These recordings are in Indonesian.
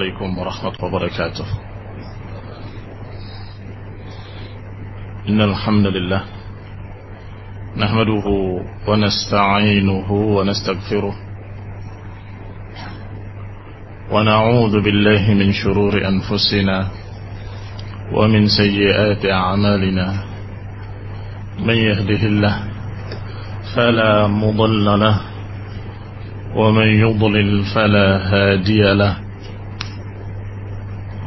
عليكم ورحمة وبركاته. إن الحمد لله نحمده ونستعينه ونستغفره ونعوذ بالله من شرور أنفسنا ومن سيئات أعمالنا. من يهده الله فلا مضل له ومن يضلل فلا هادي له.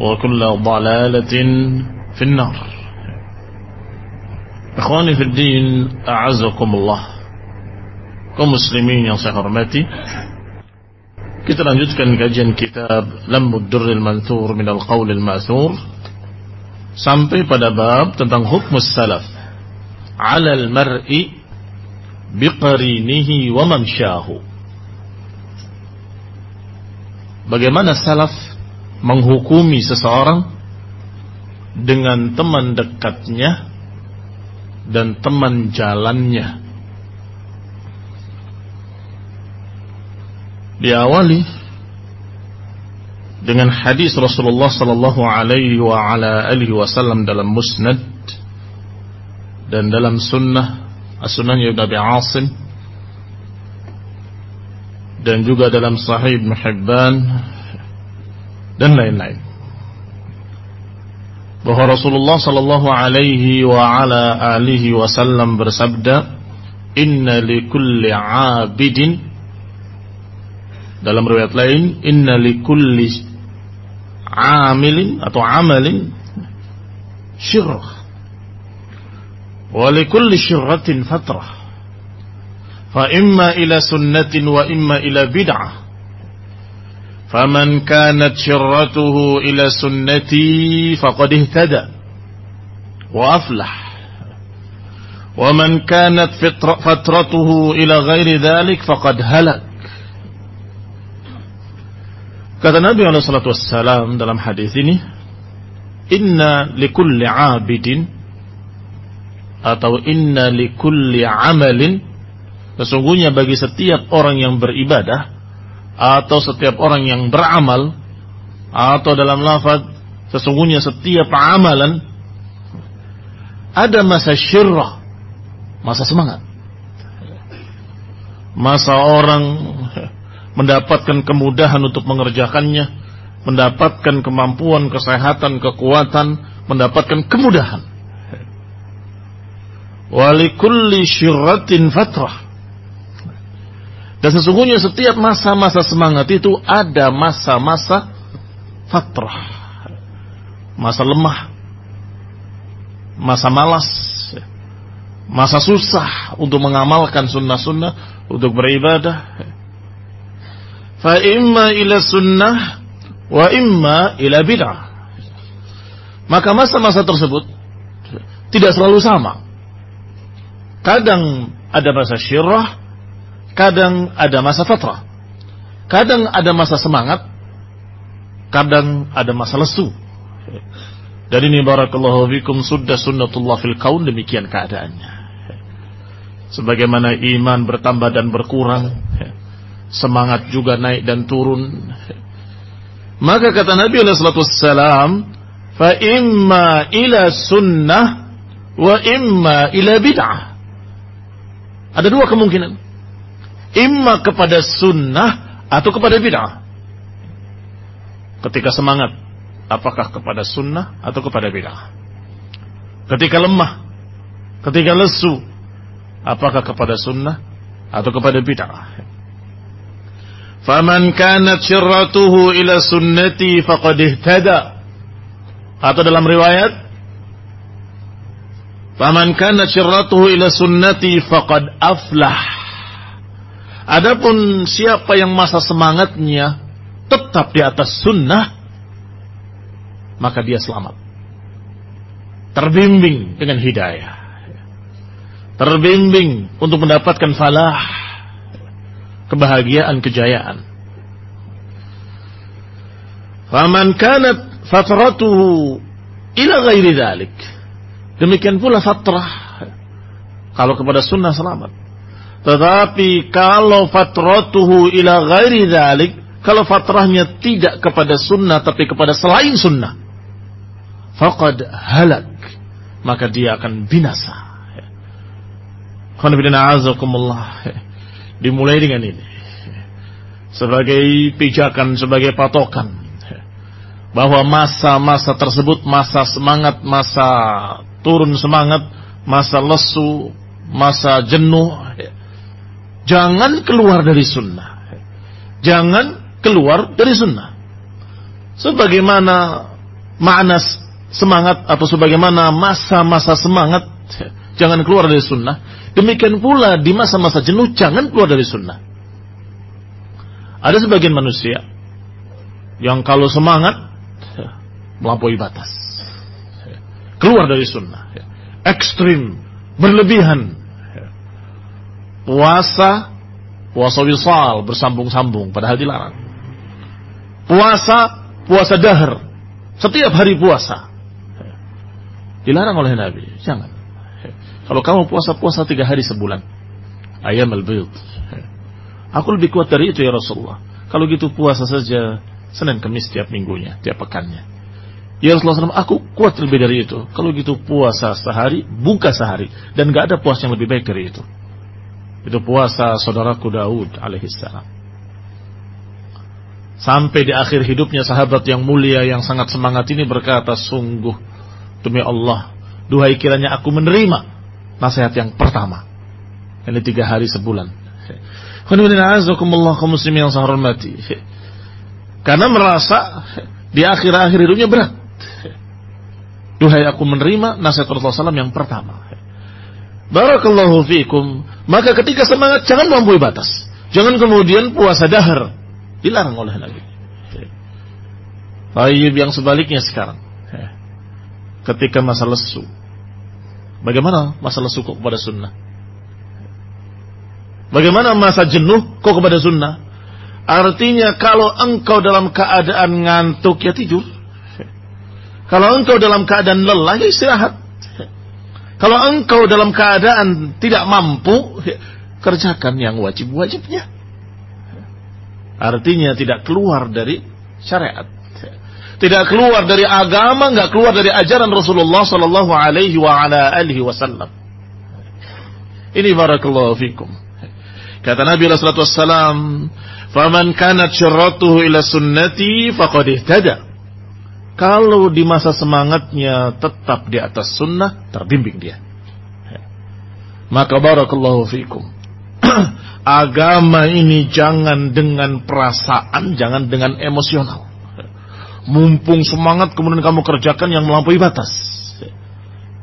وكل ضلالة في النار إخواني في الدين أعزكم الله muslimin yang saya hormati kita lanjutkan kajian kitab Lamud Durril Manthur min al-Qawl al-Ma'thur sampai pada bab tentang hukmus salaf 'ala al-mar'i biqarinihi wa mamsyahu Bagaimana salaf menghukumi seseorang dengan teman dekatnya dan teman jalannya. Diawali dengan hadis Rasulullah sallallahu alaihi wasallam dalam Musnad dan dalam Sunnah As-Sunan Asim dan juga dalam Sahih Ibn Hibban dan lain-lain bahwa Rasulullah sallallahu alaihi wa ala alihi wasallam bersabda inna likulli 'abidin dalam riwayat lain inna likulli 'amilin atau 'amalin syirrah wa likulli syirratin fatrah fa imma ila sunnatin wa imma ila bid'ah فمن كانت شرته إلى سنتي فقد اهتدى وأفلح ومن كانت man kanat إلى غير ذلك فقد هلك kata Nabi Allah Sallallahu alaihi Wasallam dalam hadis ini inna li kulli abidin atau inna li kulli amalin sesungguhnya bagi setiap orang yang beribadah atau setiap orang yang beramal atau dalam lafaz sesungguhnya setiap amalan ada masa syirrah masa semangat. Masa orang mendapatkan kemudahan untuk mengerjakannya mendapatkan kemampuan kesehatan kekuatan mendapatkan kemudahan. Walikulli syirratin fatrah dan sesungguhnya setiap masa-masa semangat itu ada masa-masa fatrah, masa lemah, masa malas, masa susah untuk mengamalkan sunnah-sunnah, untuk beribadah. Fa imma ila sunnah wa imma ila bid'ah. Maka masa-masa tersebut tidak selalu sama. Kadang ada masa syirah, kadang ada masa fatrah. Kadang ada masa semangat, kadang ada masa lesu. Dan ini barakallahu fikum sudah sunnatullah fil kaun demikian keadaannya. Sebagaimana iman bertambah dan berkurang, semangat juga naik dan turun. Maka kata Nabi alaihi wasallam, fa imma ila sunnah wa imma ila bid'ah. Ada dua kemungkinan. Imma kepada sunnah atau kepada bid'ah. Ketika semangat apakah kepada sunnah atau kepada bid'ah. Ketika lemah, ketika lesu, apakah kepada sunnah atau kepada bid'ah. Faman kanat syirratuhu ila sunnati faqad ihtada. Atau dalam riwayat Faman kanat syirratuhu ila sunnati faqad aflah. Adapun siapa yang masa semangatnya tetap di atas sunnah maka dia selamat. Terbimbing dengan hidayah. Terbimbing untuk mendapatkan falah, kebahagiaan, kejayaan. Faman kanat fatratuhu ila ghairi dhalik. Demikian pula fatrah. Kalau kepada sunnah selamat. Tetapi kalau fatratuhu ila ghairi dhalik, kalau fatrahnya tidak kepada sunnah tapi kepada selain sunnah, faqad halak maka dia akan binasa. Dimulai dengan ini. Sebagai pijakan, sebagai patokan. Bahwa masa-masa tersebut, masa semangat, masa turun semangat, masa lesu, masa jenuh. Jangan keluar dari sunnah. Jangan keluar dari sunnah. Sebagaimana makna semangat atau sebagaimana masa-masa semangat jangan keluar dari sunnah. Demikian pula di masa-masa jenuh jangan keluar dari sunnah. Ada sebagian manusia yang kalau semangat melampaui batas. Keluar dari sunnah. Ekstrim berlebihan puasa puasa wisal bersambung-sambung padahal dilarang puasa puasa dahar setiap hari puasa Dilarang oleh Nabi. Jangan. Kalau kamu puasa-puasa tiga hari sebulan. Ayam al Aku lebih kuat dari itu ya Rasulullah. Kalau gitu puasa saja Senin Kamis tiap minggunya, tiap pekannya. Ya Rasulullah SAW, aku kuat lebih dari itu. Kalau gitu puasa sehari, buka sehari. Dan gak ada puasa yang lebih baik dari itu. Itu puasa saudaraku Daud alaihissalam. Sampai di akhir hidupnya sahabat yang mulia yang sangat semangat ini berkata, sungguh Demi Allah, duhai kiranya aku menerima nasihat yang pertama. Ini tiga hari sebulan. yang saya hormati. Karena merasa di akhir-akhir hidupnya berat. Duhai aku menerima nasihat Rasulullah SAW yang pertama. Barakallahu fiikum. Maka ketika semangat jangan melampaui batas. Jangan kemudian puasa dahar. Dilarang oleh Nabi. Tayyib yang sebaliknya sekarang ketika masa lesu. Bagaimana masa lesu kok kepada sunnah? Bagaimana masa jenuh kok kepada sunnah? Artinya kalau engkau dalam keadaan ngantuk ya tidur. Kalau engkau dalam keadaan lelah ya istirahat. Kalau engkau dalam keadaan tidak mampu, ya, kerjakan yang wajib-wajibnya. Artinya tidak keluar dari syariat tidak keluar dari agama, nggak keluar dari ajaran Rasulullah Sallallahu Alaihi wa ala alihi Wasallam. Ini barakallahu fikum. Kata Nabi Sallallahu Wasallam, "Faman kanat syarratuhu ila sunnati faqad ihtada." Kalau di masa semangatnya tetap di atas sunnah, terbimbing dia. Maka barakallahu fikum. Agama ini jangan dengan perasaan, jangan dengan emosional Mumpung semangat kemudian kamu kerjakan yang melampaui batas.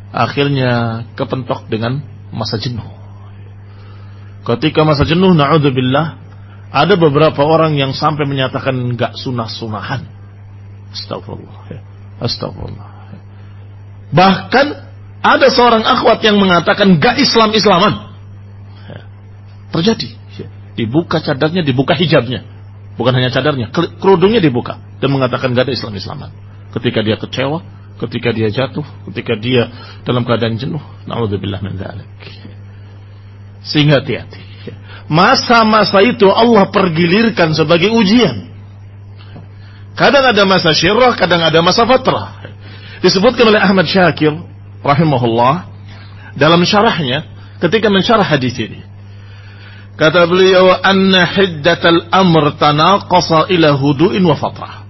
Akhirnya kepentok dengan masa jenuh. Ketika masa jenuh, na'udzubillah, ada beberapa orang yang sampai menyatakan enggak sunah-sunahan. Astagfirullah. Astagfirullah. Bahkan ada seorang akhwat yang mengatakan enggak Islam-Islaman. Terjadi. Dibuka cadarnya, dibuka hijabnya. Bukan hanya cadarnya, kerudungnya dibuka dan mengatakan gak ada Islam-Islaman. Ketika dia kecewa, ketika dia jatuh, ketika dia dalam keadaan jenuh, naudzubillah min dzalik. Sehingga hati-hati. Masa-masa itu Allah pergilirkan sebagai ujian. Kadang ada masa syirah, kadang ada masa fatrah. Disebutkan oleh Ahmad Syakir rahimahullah dalam syarahnya ketika mensyarah hadis ini. Kata beliau, anna hiddatal amr tanaqasa ila hudu'in wa fatrah.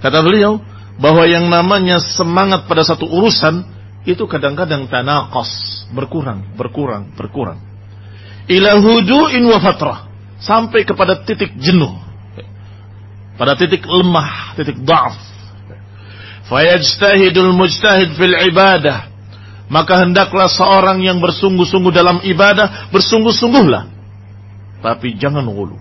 Kata beliau, bahwa yang namanya semangat pada satu urusan, itu kadang-kadang tanaqas, berkurang, berkurang, berkurang. Ila hudu'in wa fatrah. Sampai kepada titik jenuh. Pada titik lemah, titik da'af. Fayajtahidul mujtahid fil ibadah. Maka hendaklah seorang yang bersungguh-sungguh dalam ibadah bersungguh-sungguhlah. Tapi jangan gulu.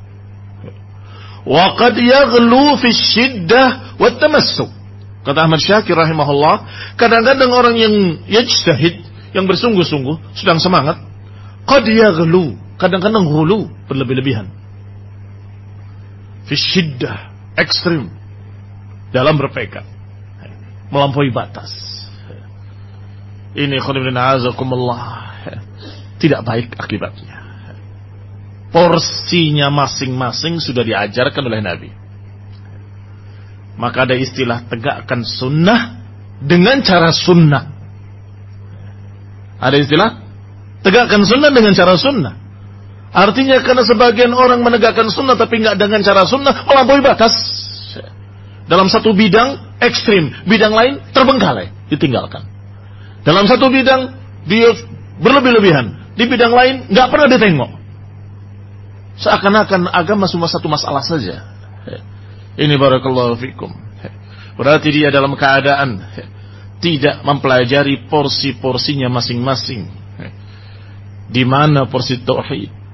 Wa qad yaghlu fi syiddah wa tamassuk. Kata Ahmad Syakir rahimahullah kadang-kadang orang yang yajtahid yang bersungguh-sungguh sedang semangat qad yaghlu kadang-kadang gulu berlebih-lebihan. Fi syiddah ekstrim dalam berpegang melampaui batas ini azakumullah. Tidak baik akibatnya. Porsinya masing-masing sudah diajarkan oleh Nabi. Maka ada istilah tegakkan sunnah dengan cara sunnah. Ada istilah tegakkan sunnah dengan cara sunnah. Artinya karena sebagian orang menegakkan sunnah tapi nggak dengan cara sunnah melampaui batas. Dalam satu bidang ekstrim, bidang lain terbengkalai, ditinggalkan. Dalam satu bidang dia berlebih-lebihan, di bidang lain nggak pernah ditengok. Seakan-akan agama cuma satu masalah saja. Ini barakallahu fikum. Berarti dia dalam keadaan tidak mempelajari porsi-porsinya masing-masing. Di mana porsi tauhid?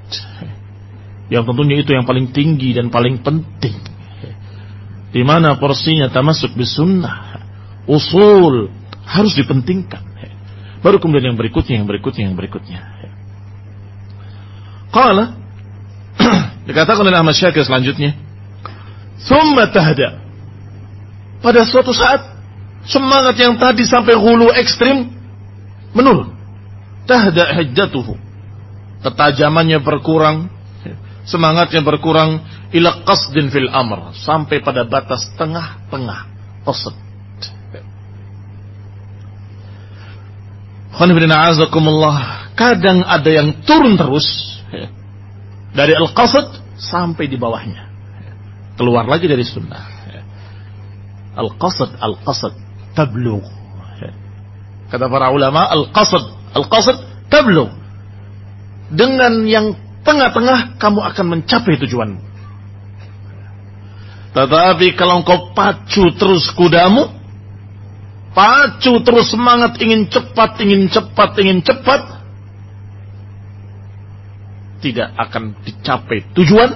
Yang tentunya itu yang paling tinggi dan paling penting. Di mana porsinya termasuk bisunnah, usul harus dipentingkan. Baru kemudian yang berikutnya, yang berikutnya, yang berikutnya. Qala dikatakan oleh Ahmad Syakir selanjutnya, "Tsumma tahda." Pada suatu saat semangat yang tadi sampai hulu ekstrim menurun. Tahda hiddatuhu. Ketajamannya berkurang, semangatnya berkurang ila qasdin fil amr sampai pada batas tengah-tengah qasd Kadang ada yang turun terus dari al-qasad sampai di bawahnya. Keluar lagi dari sunnah. Al-qasad, tablugh. Ya. Kata para ulama, al-qasad, al-qasad, tablugh. Dengan yang tengah-tengah kamu akan mencapai tujuanmu. Tetapi kalau engkau pacu terus kudamu, pacu terus semangat ingin cepat, ingin cepat, ingin cepat, tidak akan dicapai tujuan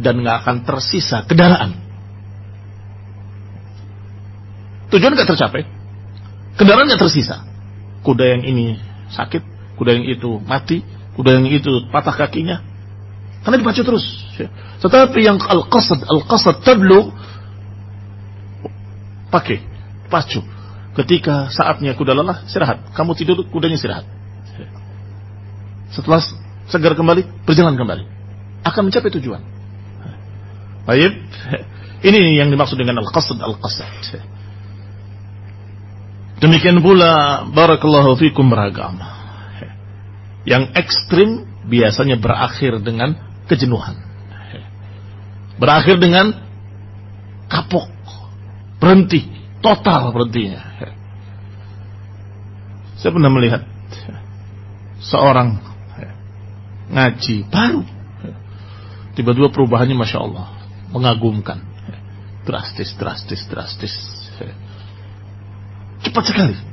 dan nggak akan tersisa kendaraan. Tujuan nggak tercapai, kendaraan nggak tersisa. Kuda yang ini sakit, kuda yang itu mati, kuda yang itu patah kakinya, karena dipacu terus. Tetapi yang al-qasad, al-qasad tablu, pakai, pacu Ketika saatnya kuda lelah, istirahat. Kamu tidur, kudanya istirahat. Setelah segar kembali, berjalan kembali. Akan mencapai tujuan. Baik. Ini yang dimaksud dengan al-qasad al-qasad. Demikian pula barakallahu fikum beragam. Yang ekstrim biasanya berakhir dengan kejenuhan. Berakhir dengan kapok, berhenti, total berhentinya. Saya pernah melihat seorang ngaji baru. Tiba-tiba perubahannya Masya Allah. Mengagumkan. Drastis, drastis, drastis. Cepat sekali.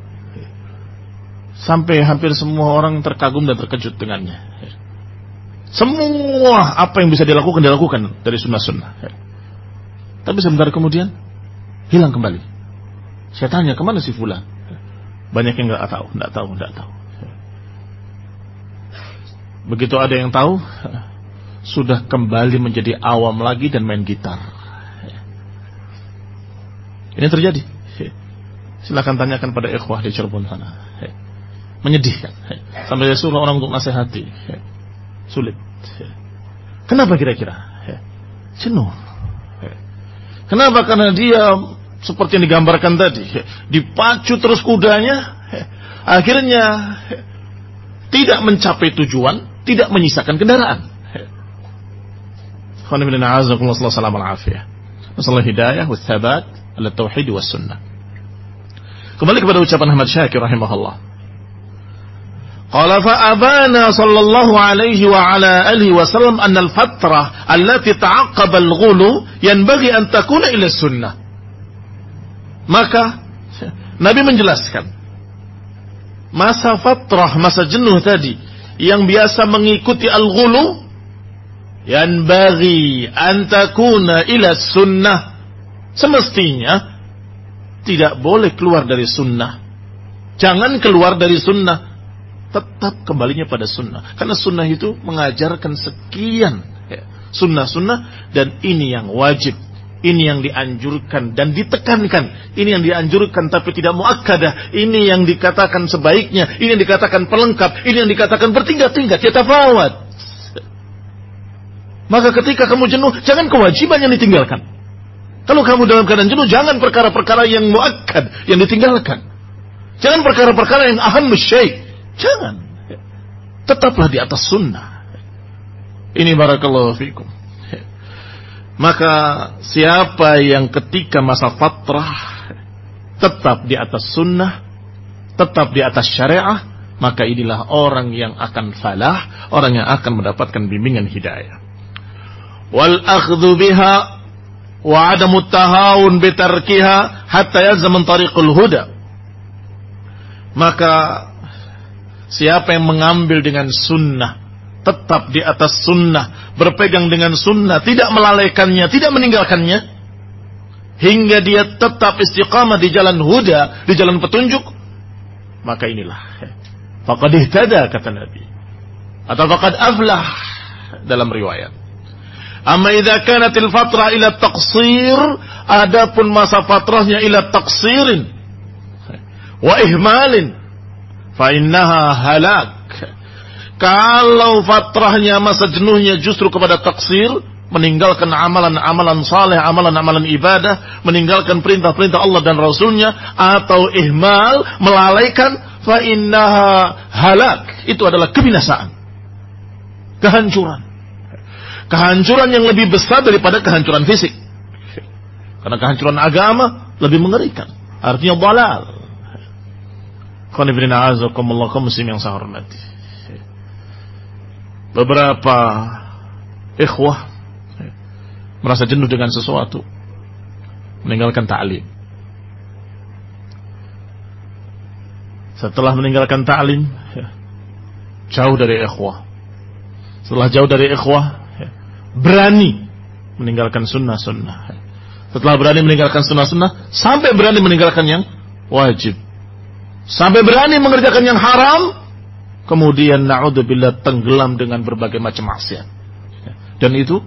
Sampai hampir semua orang terkagum dan terkejut dengannya. Semua apa yang bisa dilakukan dilakukan dari sunnah-sunnah. Tapi sebentar kemudian hilang kembali. Saya tanya ke mana si Fulan? Banyak yang nggak tahu, nggak tahu, nggak tahu. Begitu ada yang tahu, sudah kembali menjadi awam lagi dan main gitar. Ini terjadi. Silahkan tanyakan pada ikhwah di Cirebon sana. Menyedihkan. Sampai suruh orang untuk nasihati. Sulit. Kenapa kira-kira? Jenuh. Kenapa? Karena dia seperti yang digambarkan tadi, dipacu terus kudanya, akhirnya tidak mencapai tujuan, tidak menyisakan kendaraan. Masalah hidayah. Kembali kepada ucapan Ahmad Syakir rahimahullah. Qala fa abana sallallahu alaihi wa ala alihi wasallam an al-fatrah allati ta'aqqaba al-ghulu yanbaghi an takuna ila sunnah. Maka Nabi menjelaskan masa fatrah, masa jenuh tadi yang biasa mengikuti al-ghulu yang bagi antakuna ila sunnah. Semestinya tidak boleh keluar dari sunnah. Jangan keluar dari sunnah tetap kembalinya pada sunnah karena sunnah itu mengajarkan sekian ya, sunnah-sunnah dan ini yang wajib ini yang dianjurkan dan ditekankan. Ini yang dianjurkan tapi tidak muakkadah. Ini yang dikatakan sebaiknya. Ini yang dikatakan pelengkap. Ini yang dikatakan bertingkat-tingkat. Ya tafawat. Maka ketika kamu jenuh, jangan kewajiban yang ditinggalkan. Kalau kamu dalam keadaan jenuh, jangan perkara-perkara yang muakkad, yang ditinggalkan. Jangan perkara-perkara yang aham syai. Jangan. Tetaplah di atas sunnah. Ini barakallahu fikum. Maka siapa yang ketika masa fatrah tetap di atas sunnah, tetap di atas syariah, maka inilah orang yang akan falah, orang yang akan mendapatkan bimbingan hidayah. Wal akhdhu biha wa adamu tahawun bitarkiha hatta yazman tariqul huda. Maka siapa yang mengambil dengan sunnah tetap di atas sunnah, berpegang dengan sunnah, tidak melalaikannya, tidak meninggalkannya, hingga dia tetap istiqamah di jalan huda, di jalan petunjuk, maka inilah. Faqad ihtada kata Nabi. Atau faqad aflah dalam riwayat. Amma idza kanatil fatra ila taqsir, adapun masa fatrahnya ila taqsirin wa ihmalin fa innaha halak kalau fatrahnya masa jenuhnya justru kepada taksir, meninggalkan amalan-amalan saleh, amalan-amalan ibadah, meninggalkan perintah-perintah Allah dan Rasulnya, atau ihmal, melalaikan, fa innaha halak. Itu adalah kebinasaan. Kehancuran. Kehancuran yang lebih besar daripada kehancuran fisik. Karena kehancuran agama lebih mengerikan. Artinya balal. Qanibina azakumullah muslim yang saya hormati. Beberapa ikhwah merasa jenuh dengan sesuatu meninggalkan ta'lim. Setelah meninggalkan ta'lim jauh dari ikhwah. Setelah jauh dari ikhwah berani meninggalkan sunnah-sunnah. Setelah berani meninggalkan sunnah-sunnah sampai berani meninggalkan yang wajib sampai berani mengerjakan yang haram kemudian naudzubillah tenggelam dengan berbagai macam maksiat. Dan itu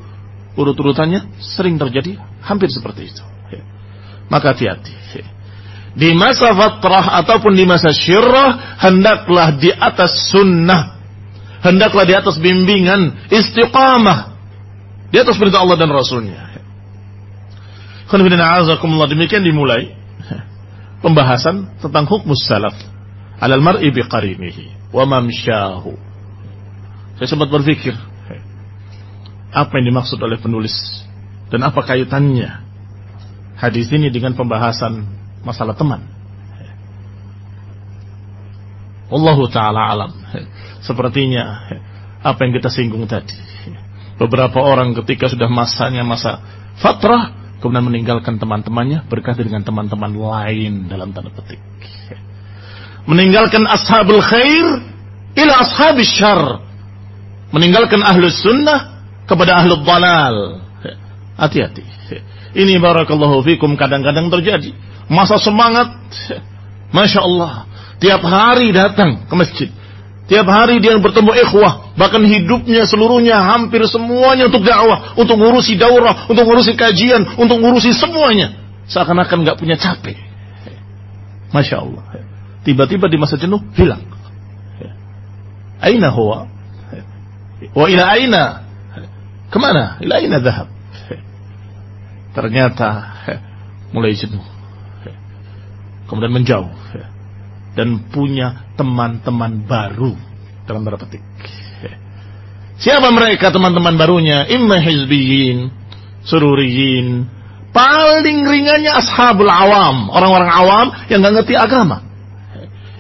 urut-urutannya sering terjadi hampir seperti itu. Maka hati-hati. Di masa fatrah ataupun di masa syirrah hendaklah di atas sunnah. Hendaklah di atas bimbingan istiqamah. Di atas perintah Allah dan Rasulnya. Demikian dimulai pembahasan tentang hukum salaf alal mar'i biqarinihi wa mamsyahu. Saya sempat berpikir apa yang dimaksud oleh penulis dan apa kaitannya hadis ini dengan pembahasan masalah teman. Allah taala alam. Sepertinya apa yang kita singgung tadi. Beberapa orang ketika sudah masanya masa fatrah kemudian meninggalkan teman-temannya berkata dengan teman-teman lain dalam tanda petik. Meninggalkan ashabul khair ila ashabis syar. Meninggalkan ahlus sunnah kepada ahlul dalal. Hati-hati. Ini barakallahu fikum kadang-kadang terjadi. Masa semangat. Masya Allah. Tiap hari datang ke masjid. Tiap hari dia bertemu ikhwah, bahkan hidupnya seluruhnya hampir semuanya untuk dakwah, untuk ngurusi daurah, untuk ngurusi kajian, untuk ngurusi semuanya. Seakan-akan nggak punya capek. Masya Allah. Tiba-tiba di masa jenuh hilang. Aina huwa? Wa ila aina? Ke mana? Ila aina zahab? Ternyata mulai jenuh. Kemudian menjauh dan punya teman-teman baru dalam tanda petik. Siapa mereka teman-teman barunya? Imma hizbiyin, sururiyin, paling ringannya ashabul awam, orang-orang awam yang nggak ngerti agama.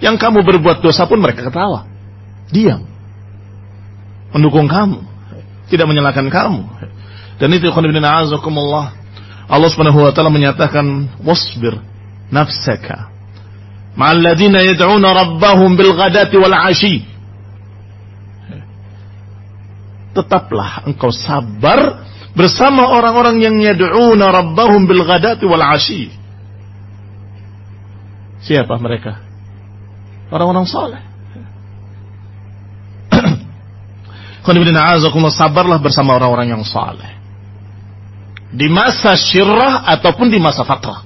Yang kamu berbuat dosa pun mereka ketawa. Diam. Mendukung kamu. Tidak menyalahkan kamu. Dan itu azakumullah. Allah subhanahu wa ta'ala menyatakan, wasbir nafsaka ma'alladina yad'una rabbahum bil ghadati wal ashi tetaplah engkau sabar bersama orang-orang yang yad'una rabbahum bil ghadati wal ashi. Siapa mereka? Orang-orang saleh sabarlah bersama orang-orang yang saleh di masa syirah ataupun di masa fatrah.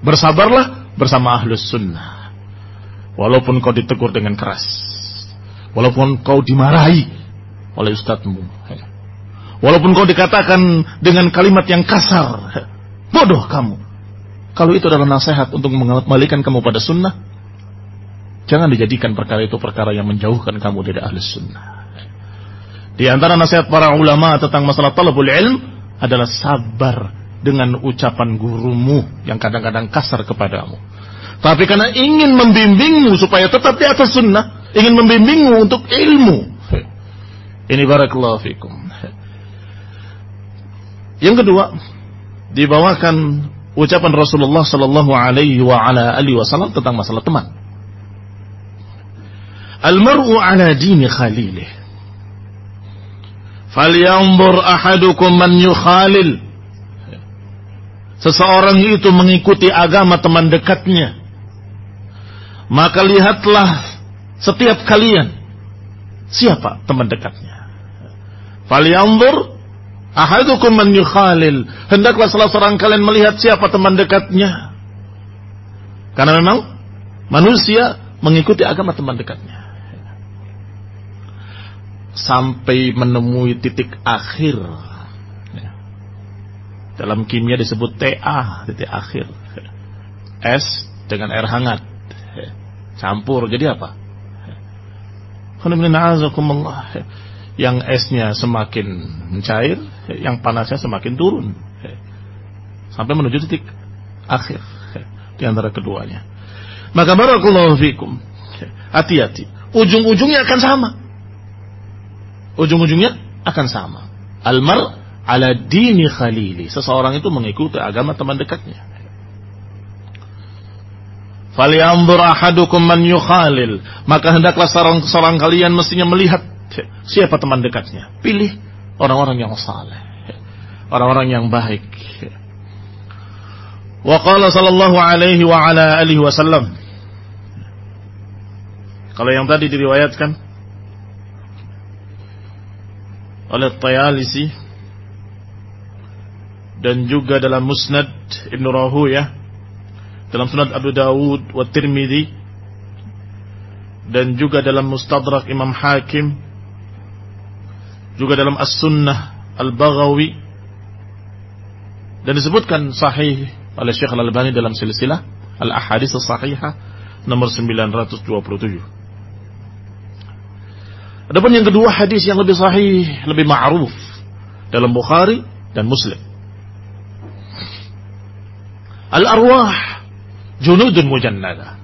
Bersabarlah bersama ahlus sunnah. Walaupun kau ditegur dengan keras. Walaupun kau dimarahi oleh ustadzmu. Walaupun kau dikatakan dengan kalimat yang kasar. Bodoh kamu. Kalau itu adalah nasihat untuk mengembalikan kamu pada sunnah. Jangan dijadikan perkara itu perkara yang menjauhkan kamu dari ahli sunnah. Di antara nasihat para ulama tentang masalah talabul ilm adalah sabar dengan ucapan gurumu yang kadang-kadang kasar kepadamu. Tapi karena ingin membimbingmu supaya tetap di atas sunnah, ingin membimbingmu untuk ilmu. Ini barakallahu fikum. Yang kedua, dibawakan ucapan Rasulullah sallallahu alaihi wa ala alihi wasallam tentang masalah teman. Al-mar'u ala dini khalilih. Falyanzur ahadukum man yukhalil seseorang itu mengikuti agama teman dekatnya, maka lihatlah setiap kalian siapa teman dekatnya. Falyanzur ahadukum man yukhalil. Hendaklah salah seorang kalian melihat siapa teman dekatnya. Karena memang manusia mengikuti agama teman dekatnya. Sampai menemui titik akhir dalam kimia disebut TA, titik akhir. S dengan air hangat. Campur, jadi apa? Yang esnya semakin mencair, yang panasnya semakin turun. Sampai menuju titik akhir di antara keduanya. Maka barakallahu fikum. Hati-hati. Ujung-ujungnya akan sama. Ujung-ujungnya akan sama. Almar ala dini khalili. Seseorang itu mengikuti agama teman dekatnya. Falyanzur ahadukum man yukhalil. Maka hendaklah seorang, seorang kalian mestinya melihat siapa teman dekatnya. Pilih orang-orang yang saleh. Orang-orang yang baik. Wa qala sallallahu alaihi wa ala alihi wasallam. Kalau yang tadi diriwayatkan oleh Tayalisi dan juga dalam Musnad Ibn Rahuyah dalam Sunan Abu Dawud wa Tirmidzi dan juga dalam Mustadrak Imam Hakim juga dalam As-Sunnah Al-Baghawi dan disebutkan sahih oleh Syekh Al-Albani dalam silsilah Al-Ahadits As-Sahihah nomor 927 Adapun yang kedua hadis yang lebih sahih, lebih ma'ruf dalam Bukhari dan Muslim. Al-arwah junudun mujannada.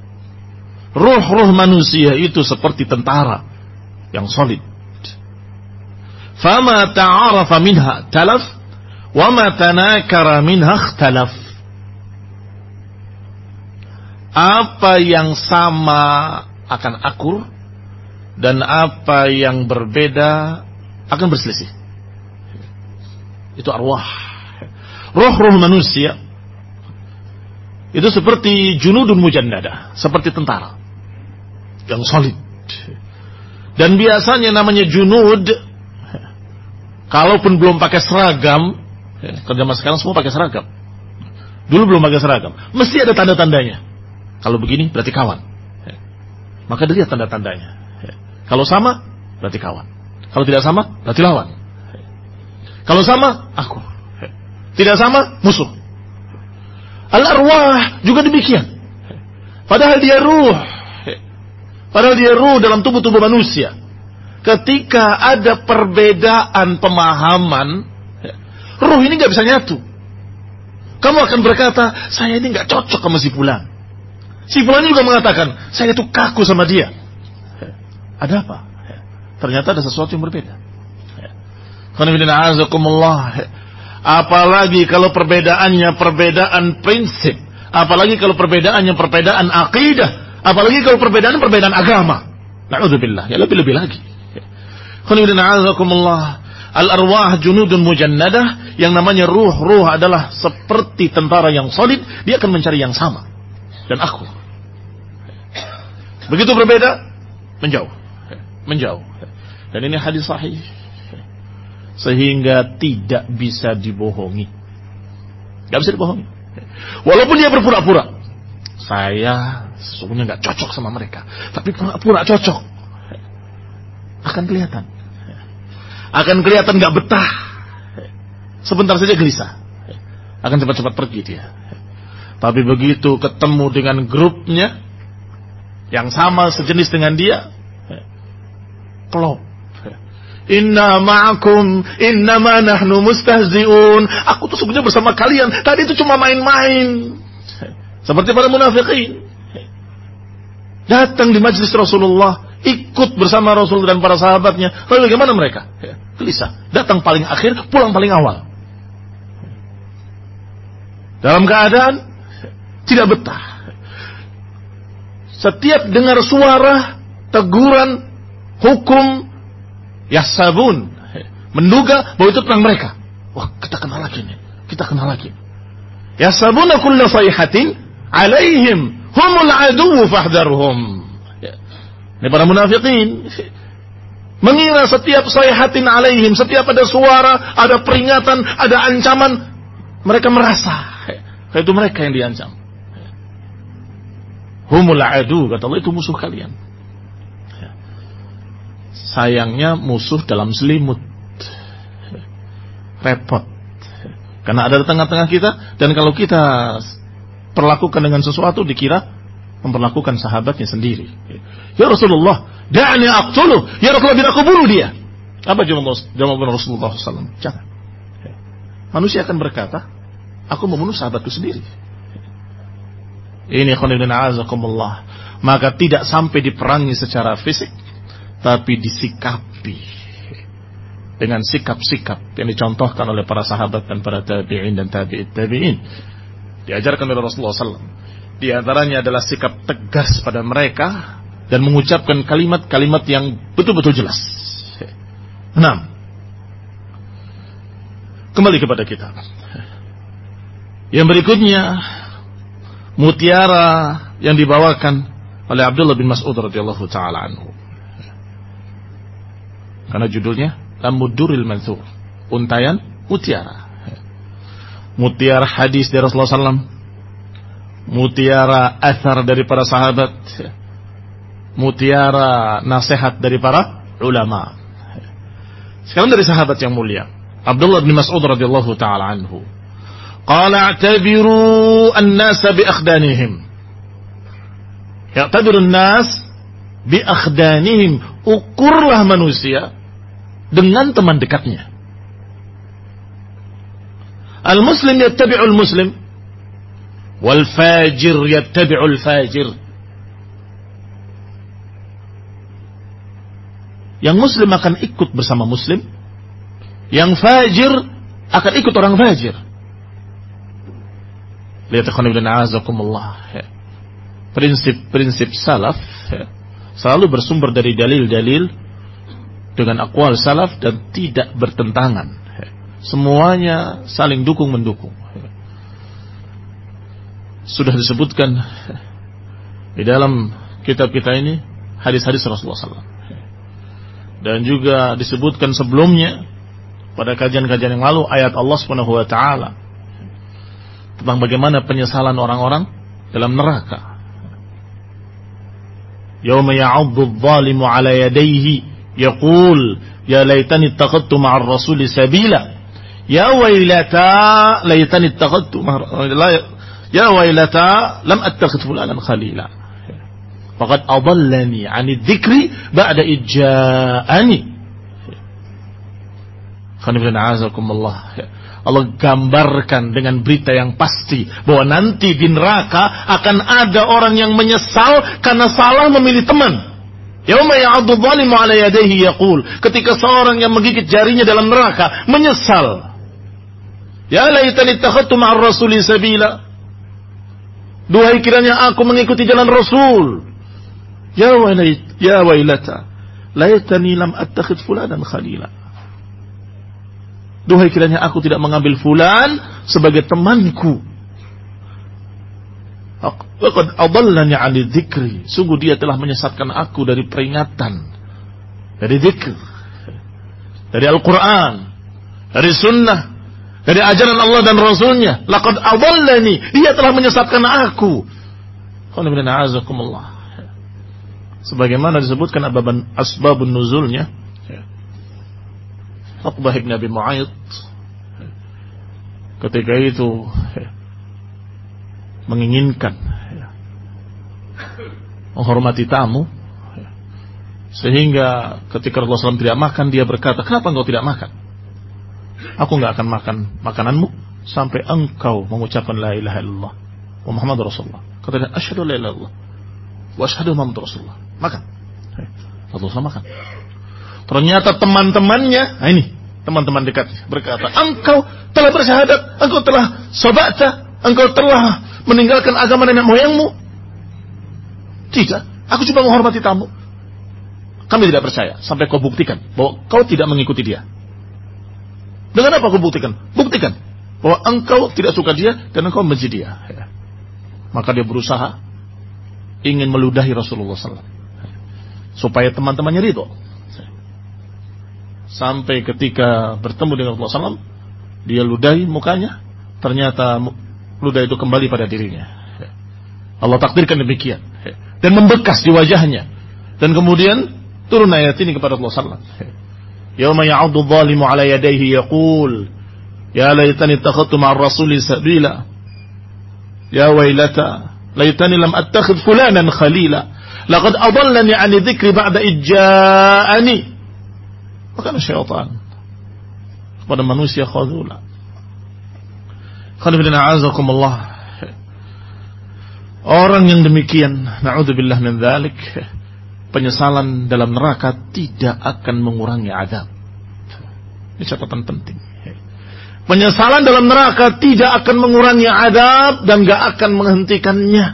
Ruh-ruh manusia itu seperti tentara yang solid. Fama ta'arafa minha talaf Wa ma tanakara minha ikhtalaf. Apa yang sama akan akur dan apa yang berbeda akan berselisih. Itu arwah. Roh-roh manusia itu seperti junudun mujannada, seperti tentara yang solid. Dan biasanya namanya junud kalaupun belum pakai seragam, kerja mas sekarang semua pakai seragam. Dulu belum pakai seragam, mesti ada tanda-tandanya. Kalau begini berarti kawan. Maka dilihat tanda-tandanya. Kalau sama, berarti kawan. Kalau tidak sama, berarti lawan. Kalau sama, aku. Tidak sama, musuh. Al-arwah juga demikian. Padahal dia ruh. Padahal dia ruh dalam tubuh-tubuh manusia. Ketika ada perbedaan pemahaman, ruh ini nggak bisa nyatu. Kamu akan berkata, saya ini nggak cocok sama si Fulan. Si Fulan juga mengatakan, saya itu kaku sama dia. Ada apa? Ternyata ada sesuatu yang berbeda. Apalagi kalau perbedaannya perbedaan prinsip. Apalagi kalau perbedaannya perbedaan akidah. Apalagi kalau perbedaan perbedaan agama. Na'udzubillah. Ya lebih-lebih lagi. Al-arwah junudun mujannadah. Yang namanya ruh-ruh adalah seperti tentara yang solid. Dia akan mencari yang sama. Dan aku. Begitu berbeda, menjauh. Menjauh. Dan ini hadis sahih. Sehingga tidak bisa dibohongi. Gak bisa dibohongi. Walaupun dia berpura-pura. Saya sesungguhnya gak cocok sama mereka. Tapi pura-pura cocok. Akan kelihatan. Akan kelihatan gak betah. Sebentar saja gelisah. Akan cepat-cepat pergi dia. Tapi begitu ketemu dengan grupnya yang sama sejenis dengan dia, klop. Inna ma'akum innama nahnu mustahzi'un. Aku tuh sebenarnya bersama kalian. Tadi itu cuma main-main. Seperti para munafikin. Datang di majlis Rasulullah, ikut bersama Rasul dan para sahabatnya. Lalu bagaimana mereka? Gelisah. Datang paling akhir, pulang paling awal. Dalam keadaan tidak betah. Setiap dengar suara, teguran, hukum, yasabun, menduga bahwa itu tentang mereka. Wah, kita kenal lagi nih. Kita kenal lagi. Yasabuna kulla sayhatin alaihim humul adu fahdharhum. Ya. Ini para munafikin mengira setiap sayhatin alaihim, setiap ada suara, ada peringatan, ada ancaman, mereka merasa itu mereka yang diancam. Humul adu kata Allah itu musuh kalian. Sayangnya musuh dalam selimut. Repot. Karena ada di tengah-tengah kita dan kalau kita perlakukan dengan sesuatu dikira memperlakukan sahabatnya sendiri. Ya Rasulullah, da'ani aqtuluh. Ya Rasulullah, biar aku bunuh dia. Apa jawaban Rasulullah SAW? Jangan. Manusia akan berkata, aku membunuh sahabatku sendiri. Ini khonibun azakumullah. Maka tidak sampai diperangi secara fisik tapi disikapi dengan sikap-sikap yang dicontohkan oleh para sahabat dan para tabi'in dan tabi'it tabi'in diajarkan oleh Rasulullah SAW di antaranya adalah sikap tegas pada mereka dan mengucapkan kalimat-kalimat yang betul-betul jelas. Enam. Kembali kepada kita. Yang berikutnya mutiara yang dibawakan oleh Abdullah bin Mas'ud radhiyallahu taala anhu. Karena judulnya Lamuduril Mansur. Untayan mutiara. Mutiara hadis dari Rasulullah SAW. Mutiara athar dari para sahabat. Mutiara nasihat dari para ulama. Sekarang dari sahabat yang mulia. Abdullah bin Mas'ud radhiyallahu taala anhu. Qala a'tabiru an-nas bi akhdanihim. Ya'tabiru an-nas bi akhdanihim. Ukurlah manusia dengan teman dekatnya. Al-muslim yattabi'ul muslim wal fajir yattabi'ul fajir. Yang muslim akan ikut bersama muslim, yang fajir akan ikut orang fajir. Lihat azakumullah. Prinsip-prinsip salaf selalu bersumber dari dalil-dalil dengan akwal salaf dan tidak bertentangan. Semuanya saling dukung mendukung. Sudah disebutkan di dalam kitab kita ini hadis-hadis Rasulullah SAW. Dan juga disebutkan sebelumnya pada kajian-kajian yang lalu ayat Allah Subhanahu wa taala tentang bagaimana penyesalan orang-orang dalam neraka. Yauma adh-dhalimu 'ala yadayhi yaqul ya laitani ittakhadtu ma'ar rasuli sabila. Ya wailata laitani ittakhadtu ya wailata lam attakhidh fulanan khalila. Faqad adallani 'ani dzikri ba'da ijja'ani. Allah gambarkan dengan berita yang pasti bahwa nanti di neraka akan ada orang yang menyesal karena salah memilih teman. Yauma ya'addu dhalimu 'ala yadayhi yaqul, ketika seorang yang menggigit jarinya dalam neraka menyesal. Ya laitani ittakhadtu ma'ar rasuli sabila. Duhai kiranya aku mengikuti jalan Rasul. Ya wailata, ya wailata, laitani lam attakhid fulanan khalila. Duhai kiranya aku tidak mengambil fulan sebagai temanku. Laqad adallani 'ani dzikri. Sungguh dia telah menyesatkan aku dari peringatan. Dari dzikir. Dari Al-Qur'an. Dari sunnah. Dari ajaran Allah dan Rasulnya. Laqad adallani. Dia telah menyesatkan aku. Sebagaimana disebutkan asbabun nuzulnya Uqbah ibn Abi Mu'ayyid ketika itu menginginkan. Menghormati tamu. Sehingga ketika Rasulullah SAW tidak makan dia berkata kenapa engkau tidak makan? Aku nggak akan makan makananmu sampai engkau mengucapkan la ilaha illallah wa Muhammad Rasulullah. Kata dia asyhadu la ilaha illallah wa asyhadu Muhammad Rasulullah. Makan. Rasulullah makan. Ternyata teman-temannya nah ini teman-teman dekat berkata, engkau telah bersyahadat, engkau telah sobata, engkau telah meninggalkan agama nenek moyangmu. Tidak, aku cuma menghormati tamu. Kami tidak percaya sampai kau buktikan bahwa kau tidak mengikuti dia. Dengan apa kau buktikan? Buktikan bahwa engkau tidak suka dia dan engkau membenci dia. Maka dia berusaha ingin meludahi Rasulullah SAW supaya teman-temannya ridho sampai ketika bertemu dengan Rasulullah SAW, dia ludahi mukanya, ternyata ludah itu kembali pada dirinya. Allah takdirkan demikian dan membekas di wajahnya dan kemudian turun ayat ini kepada Rasulullah SAW. Yawma ya'uddu dhalimu ala yadayhi yaqul ya laitani takhadtu ma'ar rasuli sabila ya wailata laitani lam attakhidh fulanan khalila laqad adallani 'ani dhikri ba'da ijja'ani Bukan syaitan. Kepada manusia khadula. Khalifidina azakumullah. Orang yang demikian, na'udzubillah min dhalik, penyesalan dalam neraka tidak akan mengurangi adab. Ini catatan penting. Penyesalan dalam neraka tidak akan mengurangi adab dan gak akan menghentikannya.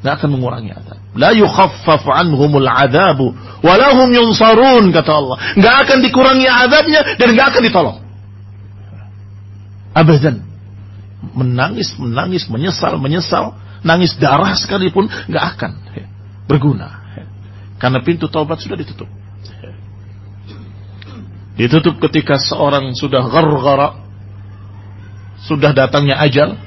Gak akan mengurangi adab. La yukhaffaf anhumul adabu walahum yunsarun kata Allah. Gak akan dikurangi adabnya dan gak akan ditolong. Abadan. Menangis, menangis, menyesal, menyesal, nangis darah sekalipun gak akan berguna. Karena pintu taubat sudah ditutup. Ditutup ketika seorang sudah gargara, sudah datangnya ajal,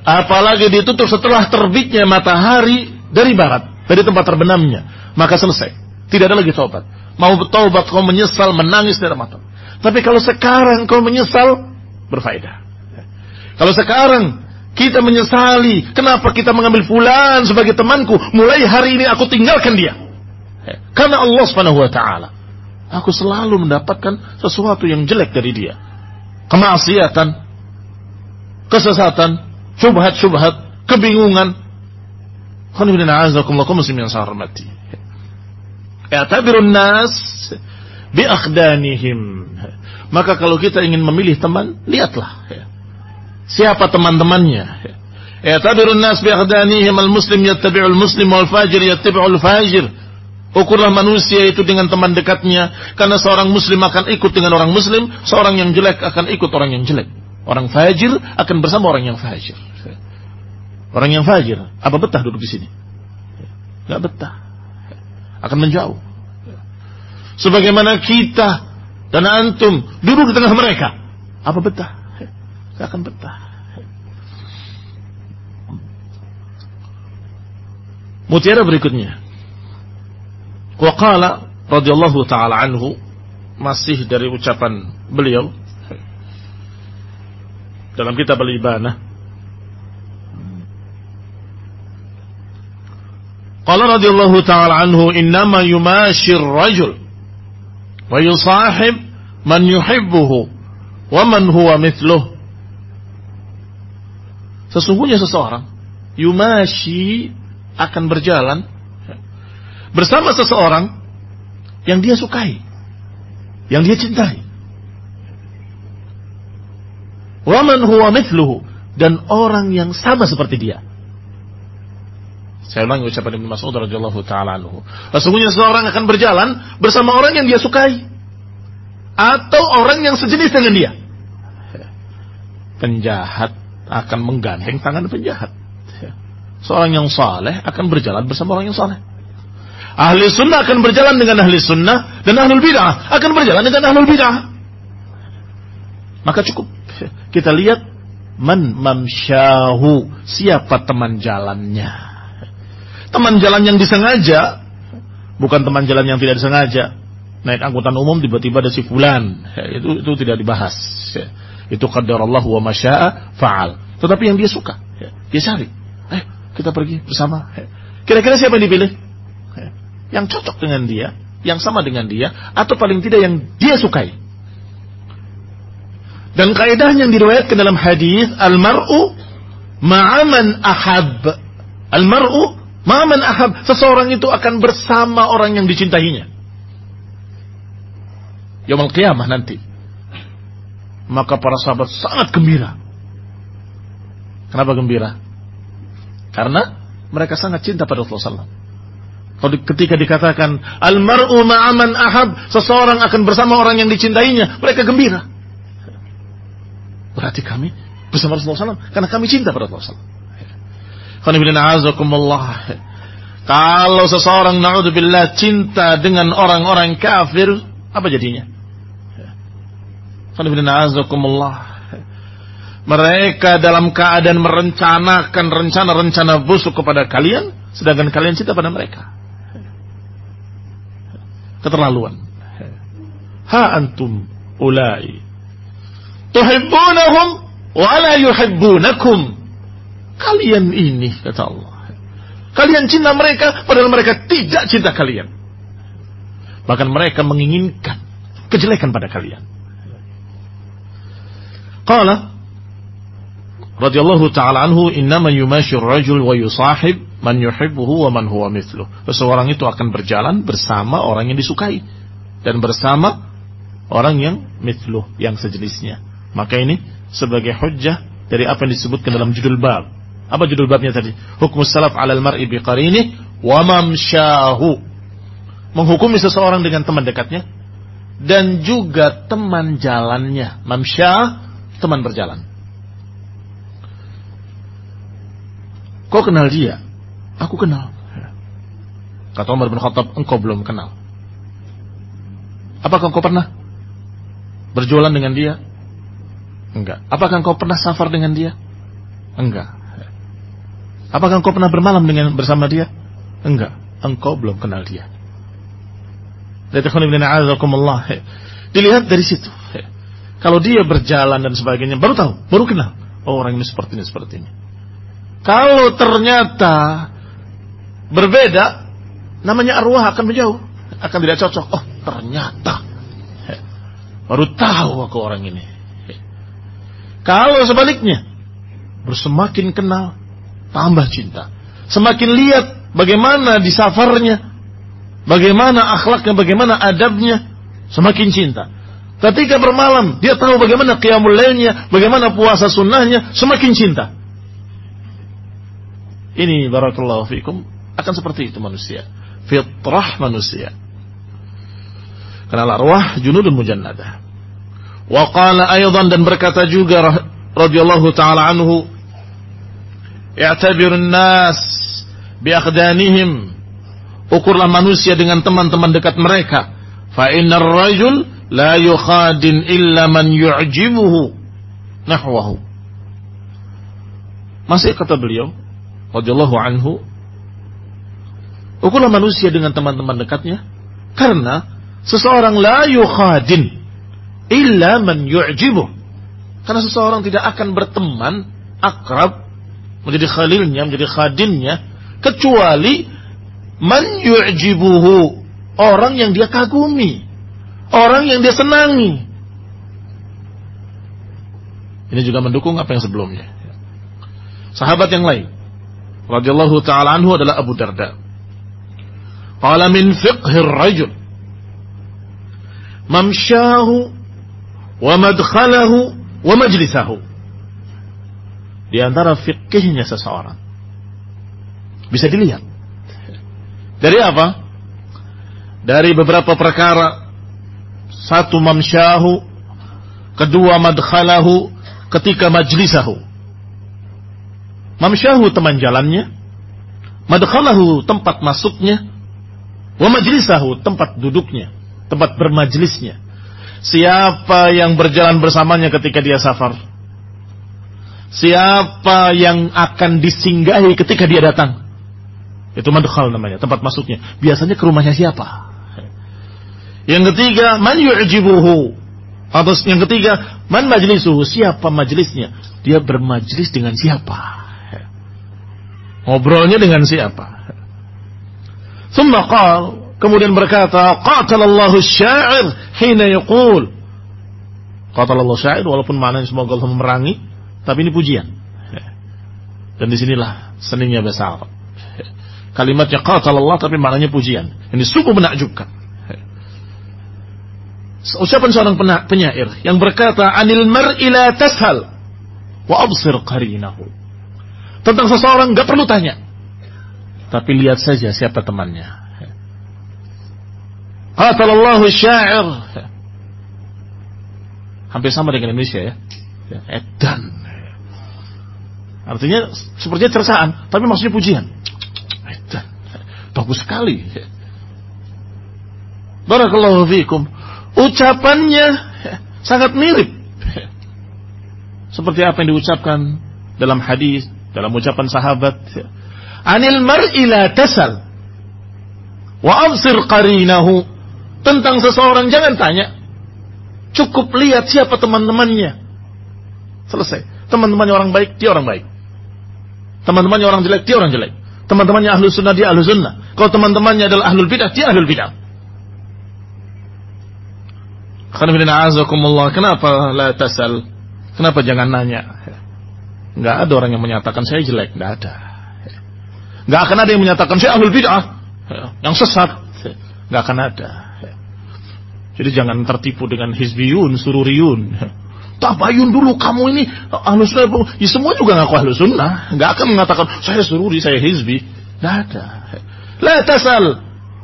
Apalagi ditutup setelah terbitnya matahari dari barat, dari tempat terbenamnya, maka selesai. Tidak ada lagi taubat. Mau bertobat kau menyesal, menangis dari mata. Tapi kalau sekarang kau menyesal, berfaedah. Kalau sekarang kita menyesali, kenapa kita mengambil fulan sebagai temanku? Mulai hari ini aku tinggalkan dia. Karena Allah Subhanahu wa taala. Aku selalu mendapatkan sesuatu yang jelek dari dia. Kemaksiatan, kesesatan, syubhat-syubhat, kebingungan. Khonibina azakumullah muslim yang saya hormati. I'tabirun nas bi akhdanihim. Maka kalau kita ingin memilih teman, lihatlah siapa teman-temannya. Ya tabirun nas bi akhdanihim al-muslim yattabi'ul muslim wal fajir yattabi'ul fajir. Ukurlah manusia itu dengan teman dekatnya karena seorang muslim akan ikut dengan orang muslim, seorang yang jelek akan ikut orang yang jelek. Orang fajir akan bersama orang yang fajir. Orang yang fajir, apa betah duduk di sini? Gak betah. Akan menjauh. Sebagaimana kita dan antum duduk di tengah mereka. Apa betah? Gak akan betah. Mutiara berikutnya. Waqala radhiyallahu taala anhu masih dari ucapan beliau dalam kitab al-Ibanah Qala radhiyallahu taala anhu innama yumashir rajul wa yusahib man yuhibbuhu wa man huwa mithluh Sesungguhnya seseorang yumashi akan berjalan bersama seseorang yang dia sukai, yang dia cintai. Waman huwa mithluhu dan orang yang sama seperti dia. Saya ulangi ucapan Ibnu Mas'ud radhiyallahu taala anhu. Sesungguhnya seseorang akan berjalan bersama orang yang dia sukai atau orang yang sejenis dengan dia. Penjahat akan menggandeng tangan penjahat. Seorang yang saleh akan berjalan bersama orang yang saleh. Ahli sunnah akan berjalan dengan ahli sunnah dan ahlul bid'ah akan berjalan dengan ahlul bid'ah. Maka cukup kita lihat man mamsyahu siapa teman jalannya Teman jalan yang disengaja, bukan teman jalan yang tidak disengaja. Naik angkutan umum tiba-tiba ada si fulan, ya, itu itu tidak dibahas. Ya. Itu Allah wa masya'a fa'al. Tetapi yang dia suka, ya, dia cari. Ayo kita pergi bersama. Kira-kira siapa yang dipilih? Yang cocok dengan dia, yang sama dengan dia, atau paling tidak yang dia sukai. Dan kaidah yang diriwayatkan dalam hadis al-mar'u ma'aman ahab. Al-mar'u Maman ahab, seseorang itu akan bersama orang yang dicintainya. Yaumul qiyamah nanti. Maka para sahabat sangat gembira. Kenapa gembira? Karena mereka sangat cinta pada Rasulullah SAW. Ketika dikatakan almaru ma'aman ahab, seseorang akan bersama orang yang dicintainya, mereka gembira. Berarti kami bersama Rasulullah SAW karena kami cinta pada Rasulullah SAW. Kalau seseorang naudzubillah cinta dengan orang-orang kafir, apa jadinya? Mereka dalam keadaan merencanakan rencana-rencana busuk kepada kalian, sedangkan kalian cinta pada mereka. Keterlaluan. Ha antum ulai. Tuhibbunahum wa la yuhibbunakum. Kalian ini, kata Allah. Kalian cinta mereka, padahal mereka tidak cinta kalian. Bahkan mereka menginginkan kejelekan pada kalian. Qala radhiyallahu taala anhu innama yumashir rajul wa yusahib man yuhibbuhu wa man huwa mithluh. Seseorang itu akan berjalan bersama orang yang disukai dan bersama orang yang mithluh yang sejenisnya. Maka ini sebagai hujjah dari apa yang disebutkan dalam judul bab apa judul babnya tadi? Hukum salaf alal mar'i biqarini wa mamsyahu. Menghukumi seseorang dengan teman dekatnya dan juga teman jalannya. Mamsyah, teman berjalan. Kau kenal dia? Aku kenal. Kata Umar bin Khattab, engkau belum kenal. Apakah engkau pernah berjualan dengan dia? Enggak. Apakah engkau pernah safar dengan dia? Enggak. Apakah engkau pernah bermalam dengan bersama dia? Enggak, engkau belum kenal dia. Dilihat dari situ. Kalau dia berjalan dan sebagainya, baru tahu, baru kenal. Oh, orang ini seperti ini, seperti ini. Kalau ternyata berbeda, namanya arwah akan menjauh, akan tidak cocok. Oh, ternyata baru tahu aku orang ini. Kalau sebaliknya, bersemakin kenal, tambah cinta. Semakin lihat bagaimana di safarnya, bagaimana akhlaknya, bagaimana adabnya, Semakin cinta. Ketika bermalam, dia tahu bagaimana qiyamul lailnya, bagaimana puasa sunnahnya, semakin cinta. Ini barakallahu fikum akan seperti itu manusia. Fitrah manusia. Karena arwah junudun mujannadah. Wa qala dan berkata juga radhiyallahu taala anhu i'tabirun nas bi akhdanihim ukurlah manusia dengan teman-teman dekat mereka. Fa innar rajul la yukhadin illa man yu'jibuhu nahwahu. Masih kata beliau radhiyallahu anhu ukurlah manusia dengan teman-teman dekatnya karena seseorang la yukhadin illa man yu'jibuh. Karena seseorang tidak akan berteman akrab menjadi khalilnya menjadi khadinnya kecuali man yu'jibuhu orang yang dia kagumi orang yang dia senangi. Ini juga mendukung apa yang sebelumnya. Sahabat yang lain radhiyallahu taala anhu adalah Abu Darda. Qala min fiqhir rajul mamsyahu wa madkhalahu wa majlisahu di antara fikihnya seseorang bisa dilihat dari apa? Dari beberapa perkara. Satu mamsyahu, kedua madkhalahu, ketika majlisahu. Mamsyahu teman jalannya, madkhalahu tempat masuknya, wa majlisahu tempat duduknya, tempat bermajlisnya. Siapa yang berjalan bersamanya ketika dia safar? Siapa yang akan disinggahi ketika dia datang? Itu madkhal namanya, tempat masuknya. Biasanya ke rumahnya siapa? Yang ketiga, man yu'jibuhu. Atau yang ketiga, man majlisuhu. Siapa majlisnya? Dia bermajlis dengan siapa? Ngobrolnya dengan siapa? Thumma qal, kemudian berkata, qatalallahu syair hina yaqul. Qatalallahu syair walaupun maknanya semoga Allah memerangi, tapi ini pujian. Dan di sinilah seninya bahasa Arab. Kalimatnya Allah tapi maknanya pujian. Ini sungguh menakjubkan. Ucapan seorang penyair yang berkata anil mar'i la tashal wa absir qarinahu. Tentang seseorang nggak perlu tanya. Tapi lihat saja siapa temannya. Qatalallahu syair. Hampir sama dengan Indonesia ya. Edan. Artinya sepertinya cercaan, tapi maksudnya pujian. Bagus sekali. Barakallahu fiikum. Ucapannya sangat mirip. Seperti apa yang diucapkan dalam hadis, dalam ucapan sahabat. Anil mar'i la tasal. Wa absir qarinahu. Tentang seseorang jangan tanya. Cukup lihat siapa teman-temannya. Selesai. Teman-temannya orang baik, dia orang baik. Teman-temannya orang jelek, dia orang jelek. Teman-temannya ahlu sunnah, dia ahlu sunnah. Kalau teman-temannya adalah ahlul bidah, dia ahlul bidah. Kenapa la tasal? Kenapa jangan nanya? Enggak ada orang yang menyatakan saya jelek, enggak ada. Enggak akan ada yang menyatakan saya ahlul bidah, yang sesat. Enggak akan ada. Jadi jangan tertipu dengan hizbiyun, sururiyun. Tabayun dulu kamu ini ahlu sunnah. Ya semua juga ngaku ahlu sunnah. Nggak akan mengatakan saya sururi, saya hizbi. Nggak ada. La tasal.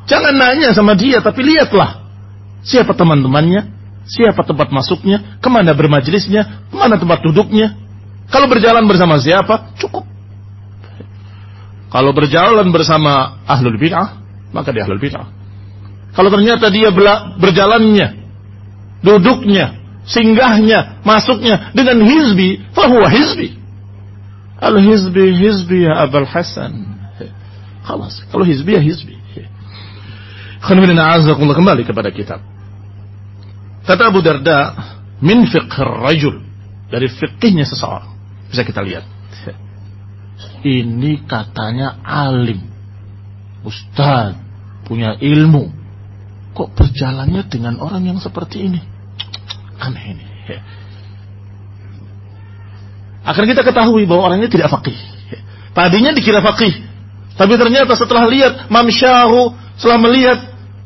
Jangan nanya sama dia, tapi lihatlah. Siapa teman-temannya, siapa tempat masuknya, ke mana bermajlisnya, ke mana tempat duduknya. Kalau berjalan bersama siapa, cukup. Kalau berjalan bersama ahlul bid'ah, maka dia ahlul bid'ah. Kalau ternyata dia berjalannya, duduknya, singgahnya, masuknya dengan hizbi, fahuwa hizbi. Al-hizbi, hizbi ya Abul Hasan. Khalas, kalau hizbi ya hizbi. Khamilina kembali kepada kitab. Kata Abu Darda, min fiqh rajul. Dari fiqhnya seseorang. Bisa kita lihat. Ini katanya alim. Ustaz. Punya ilmu. Kok berjalannya dengan orang yang seperti ini? Aneh ini. Akan kita ketahui bahwa orang ini tidak fakih. Tadinya dikira fakih. Tapi ternyata setelah lihat mamsyahu, setelah melihat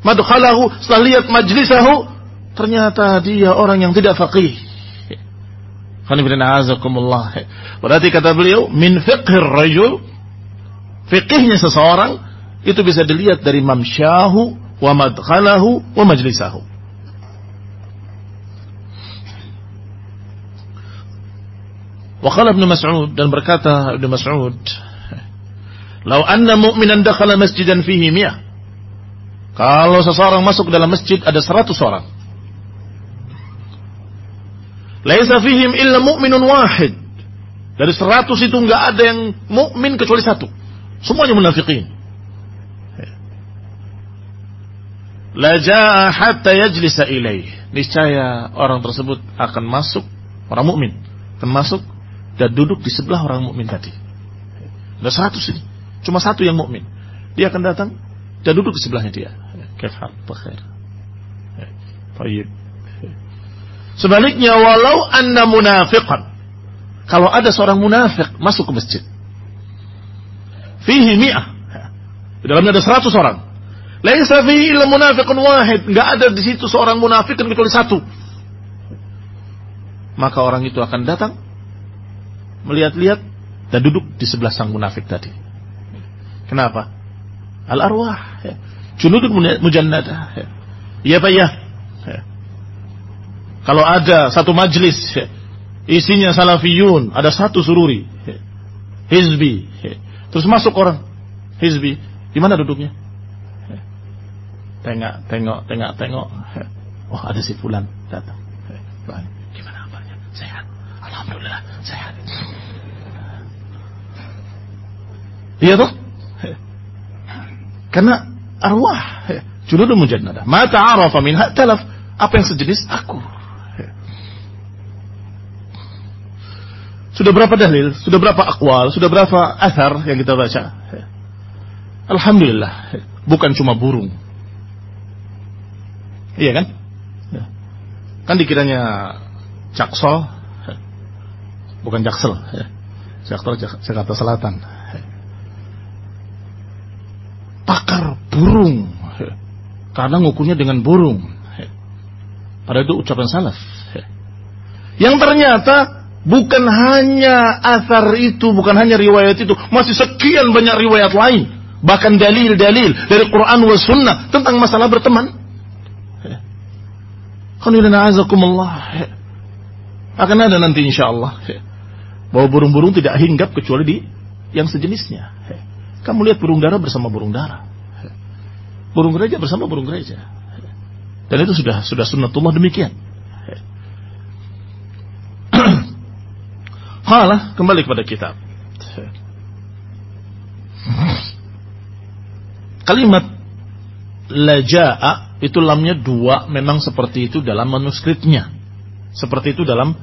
madkhalahu, setelah lihat majlisahu, ternyata dia orang yang tidak faqih. Berarti kata beliau, min fiqhir rajul, fiqihnya seseorang, itu bisa dilihat dari mamsyahu, wa madkhalahu, wa majlisahu. Waqala Ibn Mas'ud dan berkata Ibn Mas'ud, "Lau anna mu'minan dakhala masjidan fihi miyah." Kalau seseorang masuk dalam masjid ada seratus orang. Laisa fihim illa mu'minun wahid. Dari seratus itu enggak ada yang mukmin kecuali satu. Semuanya munafikin. La jaa hatta yajlisa ilaih. Niscaya orang tersebut akan masuk orang mukmin akan masuk dan duduk di sebelah orang mukmin tadi. Ada seratus ini, cuma satu yang mukmin. Dia akan datang dan duduk di sebelahnya dia. Kefal, bakhair. Sebaliknya, walau anda munafiqan. Kalau ada seorang munafik masuk ke masjid. Fihi mi'ah. Di dalamnya ada seratus orang. Laisa fihi illa munafiqun wahid. Enggak ada di situ seorang munafik kecuali satu. Maka orang itu akan datang melihat-lihat dan duduk di sebelah sang munafik tadi. Kenapa? Al arwah, ya. junudun mujannadah. Ya. Iya pak ya. ya. Kalau ada satu majlis ya, isinya salafiyun, ada satu sururi, hizbi, terus masuk orang hizbi, di mana duduknya? Ya. Tengok, tengok, tengok, tengok. Oh ada si fulan datang. Gimana kabarnya? Sehat. Alhamdulillah sehat. Iya toh? Karena arwah juludun mujannadah. Mata ta'arafa minha talaf. Apa yang sejenis aku. Sudah berapa dalil, sudah berapa akwal, sudah berapa asar yang kita baca. Alhamdulillah, bukan cuma burung. Iya kan? Kan dikiranya caksol, bukan jaksel. Jaksel Jakarta Selatan. pakar burung. Karena ngukurnya dengan burung. Pada itu ucapan salaf. Yang ternyata bukan hanya asar itu, bukan hanya riwayat itu, masih sekian banyak riwayat lain. Bahkan dalil-dalil dari Quran wa sunnah tentang masalah berteman. Akan ada nanti insya Allah. Bahwa burung-burung tidak hinggap kecuali di yang sejenisnya. Kamu lihat burung dara bersama burung dara. Burung gereja bersama burung gereja. Dan itu sudah sudah sunnatullah demikian. Halah kembali kepada kitab. Kalimat laja'a itu lamnya dua memang seperti itu dalam manuskripnya. Seperti itu dalam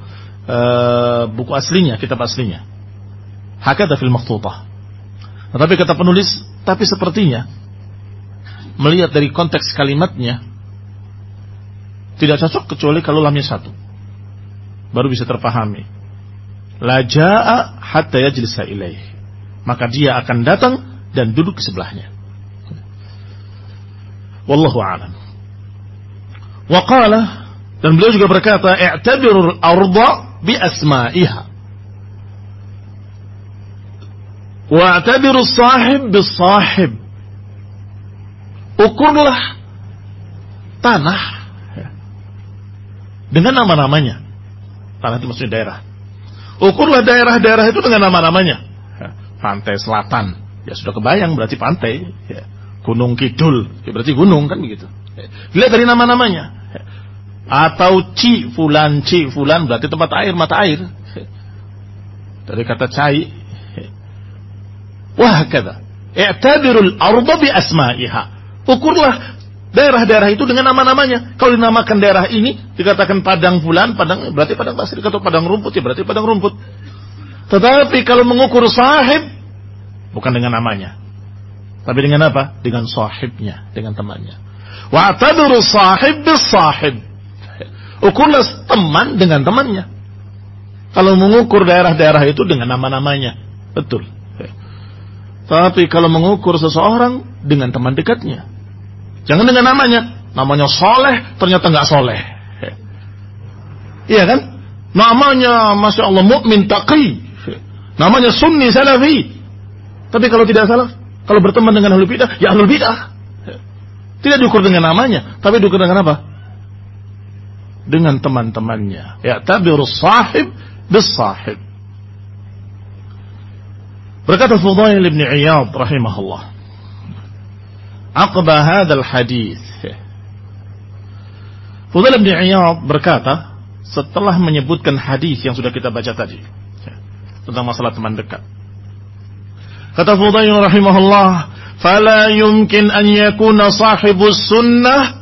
uh, buku aslinya, kitab aslinya. Hakata fil makhtutah. Tetapi kata penulis, tapi sepertinya melihat dari konteks kalimatnya tidak cocok kecuali kalau lamnya satu. Baru bisa terpahami. La ja'a hatta yajlisa ilaih. Maka dia akan datang dan duduk di sebelahnya. Wallahu a'lam. Wa qala dan beliau juga berkata, "I'tabirul arda bi asma'iha." Wa'tabiru sahib bis sahib. Ukurlah tanah dengan nama-namanya. Tanah itu maksudnya daerah. Ukurlah daerah-daerah itu dengan nama-namanya. Pantai Selatan, ya sudah kebayang berarti pantai. Ya. Gunung Kidul, ya berarti gunung kan begitu. Lihat dari nama-namanya. Atau Ci Fulan, Ci Fulan berarti tempat air, mata air. Dari kata cai, Wah kata. I'tabirul arda bi asma'iha. Ukurlah daerah-daerah itu dengan nama-namanya. Kalau dinamakan daerah ini dikatakan padang bulan, padang berarti padang pasir, atau padang rumput ya berarti padang rumput. Tetapi kalau mengukur sahib bukan dengan namanya. Tapi dengan apa? Dengan sahibnya, dengan temannya. Wa atabiru sahib bis sahib. Ukurlah teman dengan temannya. Kalau mengukur daerah-daerah itu dengan nama-namanya. Betul. Tapi kalau mengukur seseorang dengan teman dekatnya. Jangan dengan namanya. Namanya soleh, ternyata nggak soleh. Iya kan? Namanya Masya Allah mu'min taqi. Namanya sunni salafi. Tapi kalau tidak salah, kalau berteman dengan ahlul bidah, ya ahlul bidah. Tidak diukur dengan namanya, tapi diukur dengan apa? Dengan teman-temannya. Ya tabiru sahib bis sahib. Berkata Fudail ibn Iyad rahimahullah. Aqba hadal hadith. Fudail ibn Iyad berkata, setelah menyebutkan hadis yang sudah kita baca tadi tentang masalah teman dekat. Kata Fudail rahimahullah, "Fala yumkin an yakuna sahibus sunnah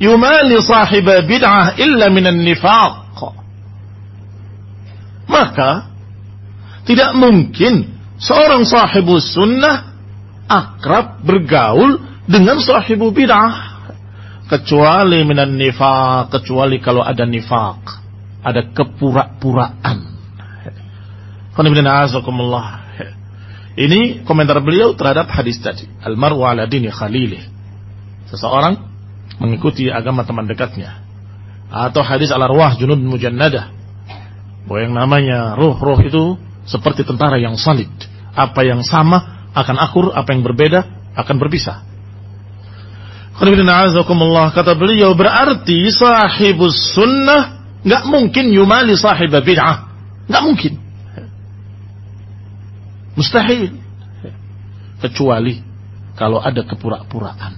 yumali sahib bid'ah illa minan nifaq." Maka tidak mungkin seorang sahibus sunnah akrab bergaul dengan sahibu bid'ah kecuali minan nifaq kecuali kalau ada nifaq ada kepura-puraan. Ini komentar beliau terhadap hadis tadi. Al-mar'u ala dini khalilih. Seseorang mengikuti agama teman dekatnya. Atau hadis al-arwah junud mujannadah. Bahwa yang namanya ruh-ruh itu seperti tentara yang salid. Apa yang sama akan akur, apa yang berbeda akan berpisah. Kata beliau berarti sahibus sunnah Nggak mungkin yumali sahib bid'ah. Nggak mungkin. Mustahil. Kecuali kalau ada kepura-puraan.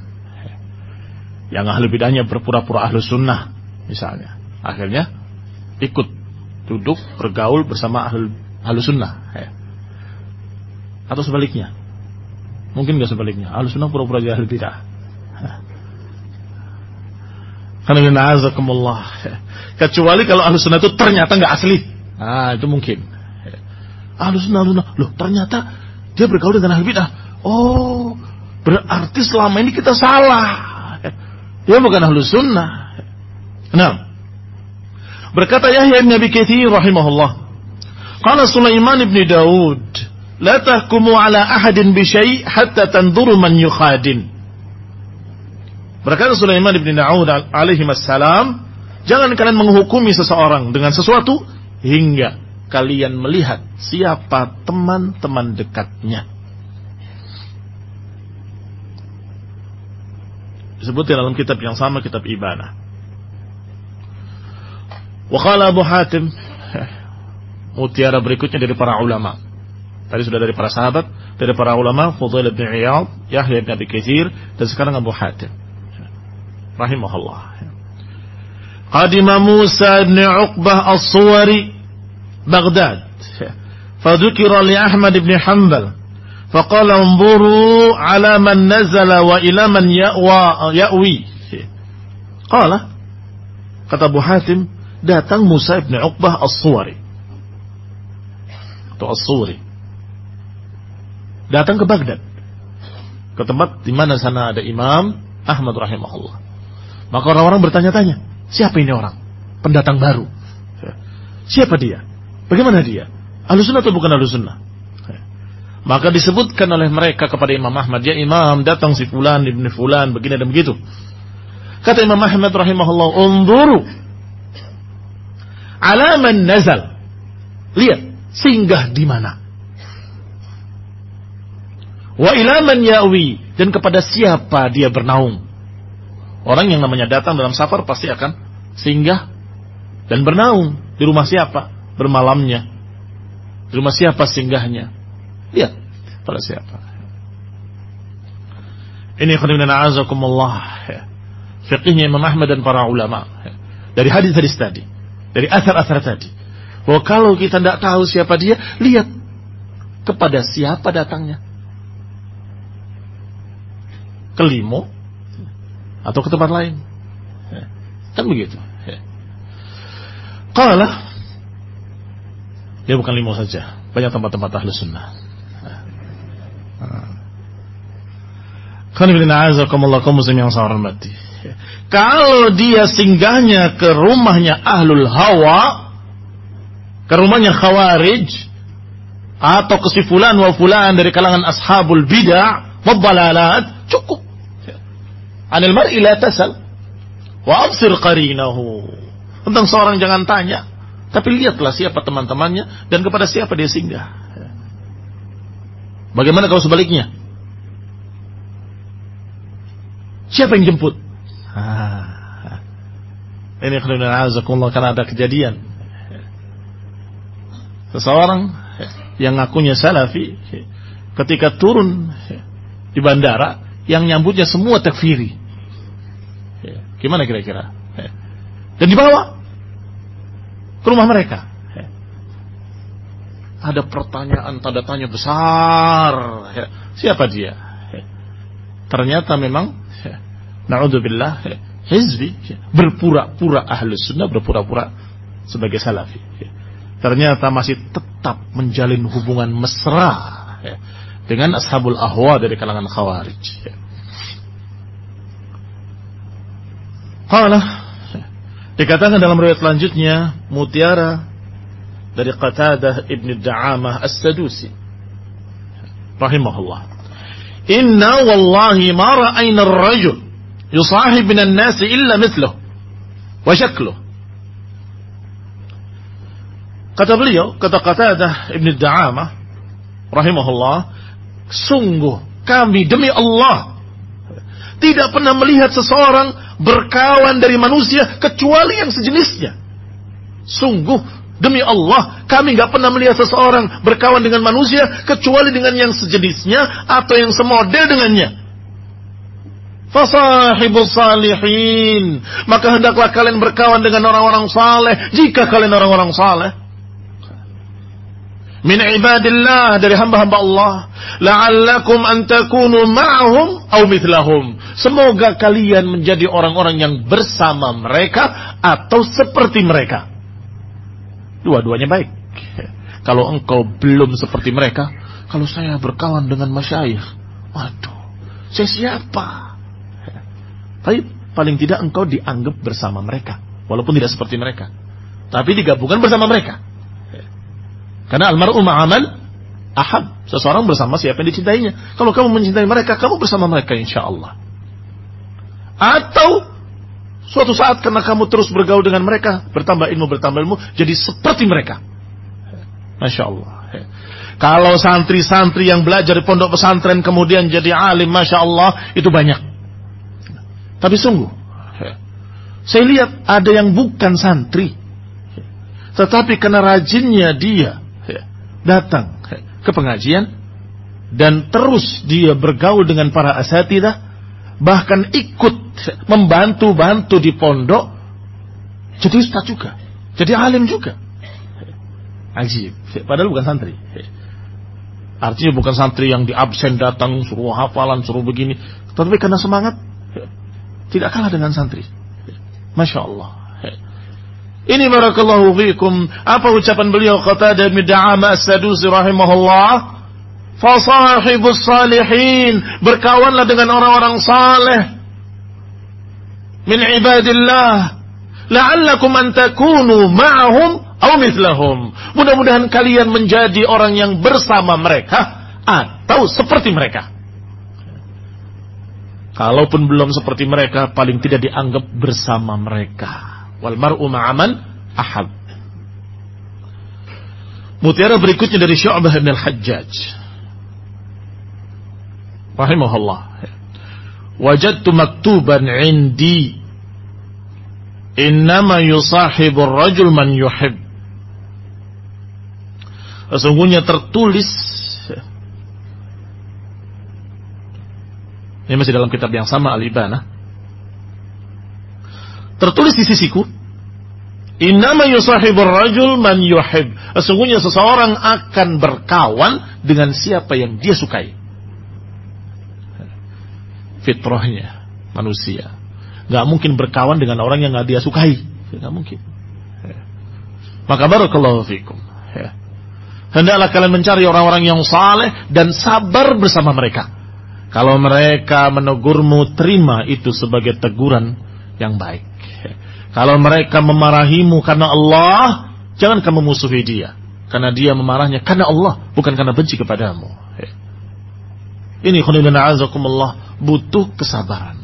Yang ahli bid'ahnya berpura-pura ahli sunnah. Misalnya. Akhirnya ikut duduk bergaul bersama ahli, ahli sunnah. Atau sebaliknya. Mungkin nggak sebaliknya. Ahli sunnah pura-pura jadi ahli bid'ah. Kecuali kalau ahlu sunnah itu ternyata nggak asli. Ah itu mungkin. Ahlu sunnah, ahlu sunnah. Loh ternyata dia bergaul dengan ahli bidah. Oh berarti selama ini kita salah. Dia bukan ahlu sunnah. Nah. Berkata Yahya bin Abi Kathir rahimahullah. Qala Sulaiman bin Daud. La tahkumu ala ahadin bi hatta tanduru man yukhadin. Berkata Sulaiman bin Daud alaihi salam, jangan kalian menghukumi seseorang dengan sesuatu hingga kalian melihat siapa teman-teman dekatnya. Disebutkan dalam kitab yang sama, kitab Ibanah. Wakala Abu Hatim, mutiara berikutnya dari para ulama. Tadi sudah dari para sahabat, dari para ulama, Fudail bin Iyad, Yahya bin Abi Kathir, dan sekarang Abu Hatim rahimahullah. Qadima Musa bin Uqbah As-Suwari Baghdad. فذكر لأحمد بن حنبل فقال انظروا على من نزل وإلى من man ya'wa ya'wi. Kata Abu Hatim datang Musa ibn Uqbah As-Suwari. Atau As-Suwari. Datang ke Baghdad. Ke tempat di mana sana ada Imam Ahmad rahimahullah. Maka orang-orang bertanya-tanya, siapa ini orang? Pendatang baru. Ya. Siapa dia? Bagaimana dia? alusunah atau bukan alusunah maka disebutkan oleh mereka kepada Imam Ahmad, ya Imam datang si Fulan, Ibn Fulan, begini dan begitu. Kata Imam Ahmad rahimahullah, unduru alaman nazal. Lihat, singgah di mana. Wa ilaman ya'wi. Dan kepada siapa dia bernaung. Orang yang namanya datang dalam safar pasti akan singgah dan bernaung di rumah siapa bermalamnya. Di rumah siapa singgahnya. Lihat pada siapa. Ini khadimin a'azakumullah. Fiqihnya Imam Ahmad dan para ulama. Dari hadis-hadis tadi. Dari asar-asar tadi. Bahwa kalau kita tidak tahu siapa dia, lihat kepada siapa datangnya. Kelimo atau ke tempat lain. Ya. Kan begitu. Ya. Qala dia bukan lima saja, banyak tempat-tempat ahli sunnah. Ah. yang. Kalau dia singgahnya ke rumahnya ahlul hawa, ke rumahnya khawarij, atau ke si fulan wa fulan dari kalangan ashabul bid'ah, mabbalalat, cukup. Anil mar'i la tasal. Wa absir qarinahu. Tentang seorang jangan tanya, tapi lihatlah siapa teman-temannya dan kepada siapa dia singgah. Bagaimana kalau sebaliknya? Siapa yang jemput? Ah. Ini karena ada kejadian. Seseorang yang ngakunya salafi ketika turun di bandara yang nyambutnya semua takfiri. Gimana kira-kira? Dan dibawa ke rumah mereka. Ada pertanyaan tanda tanya besar. Siapa dia? Ternyata memang Na'udzubillah hizbi berpura-pura ahlus sunnah berpura-pura sebagai salafi ternyata masih tetap menjalin hubungan mesra dengan ashabul ahwa dari kalangan khawarij Qala dikatakan dalam riwayat selanjutnya mutiara dari Qatadah Ibn Da'amah As-Sadusi rahimahullah Inna wallahi ma ra'ayna ar-rajul yusahib minan nasi illa mithluh wa syakluh. Kata beliau, kata Qatadah Ibn Da'amah rahimahullah, sungguh kami demi Allah tidak pernah melihat seseorang berkawan dari manusia kecuali yang sejenisnya. Sungguh demi Allah kami nggak pernah melihat seseorang berkawan dengan manusia kecuali dengan yang sejenisnya atau yang semodel dengannya. Fasahibus salihin. Maka hendaklah kalian berkawan dengan orang-orang saleh jika kalian orang-orang saleh. Min ibadillah dari hamba-hamba Allah. La'allakum an takunu ma'ahum au mithlahum. Semoga kalian menjadi orang-orang yang bersama mereka atau seperti mereka. Dua-duanya baik. Kalau engkau belum seperti mereka, kalau saya berkawan dengan masyayikh, waduh, saya siapa? Tapi paling tidak engkau dianggap bersama mereka. Walaupun tidak seperti mereka. Tapi digabungkan bersama mereka. Karena almarhum ma'aman ahad. Seseorang bersama siapa yang dicintainya. Kalau kamu mencintai mereka, kamu bersama mereka insya Allah. Atau suatu saat karena kamu terus bergaul dengan mereka, bertambah ilmu, bertambah ilmu, jadi seperti mereka. Masya Allah. Kalau santri-santri yang belajar di pondok pesantren kemudian jadi alim, Masya Allah, itu banyak. Tapi sungguh, saya lihat ada yang bukan santri. Tetapi karena rajinnya dia datang ke pengajian dan terus dia bergaul dengan para asatidah bahkan ikut membantu-bantu di pondok jadi ustaz juga jadi alim juga ajib padahal bukan santri artinya bukan santri yang di absen datang suruh hafalan suruh begini tetapi karena semangat tidak kalah dengan santri. Masya Allah. Ini barakallahu fiikum. Apa ucapan beliau kata bin Da'ama As-Sadusi rahimahullah? Fasahibus salihin. Berkawanlah dengan orang-orang saleh. Min ibadillah. La'allakum an takunu ma'ahum atau mithlahum. Mudah-mudahan kalian menjadi orang yang bersama mereka atau seperti mereka. Kalaupun belum seperti mereka, paling tidak dianggap bersama mereka. Wal mar'u ma'aman ahad. Mutiara berikutnya dari Syu'bah bin al-Hajjaj. Rahimahullah. Wajadtu maktuban indi innama yusahibu rajul man yuhib. Sesungguhnya tertulis Ini masih dalam kitab yang sama Al-Ibana. Tertulis di sisiku, Innama yusahibur rajul man yuhib. Sesungguhnya seseorang akan berkawan dengan siapa yang dia sukai. Fitrahnya manusia. Gak mungkin berkawan dengan orang yang gak dia sukai. Gak mungkin. Maka barakallahu fikum. Hendaklah kalian mencari orang-orang yang saleh dan sabar bersama mereka. Kalau mereka menegurmu, terima itu sebagai teguran yang baik. Kalau mereka memarahimu karena Allah, jangan kamu musuhi dia. Karena dia memarahnya karena Allah, bukan karena benci kepadamu. Ini khunibina azakumullah butuh kesabaran.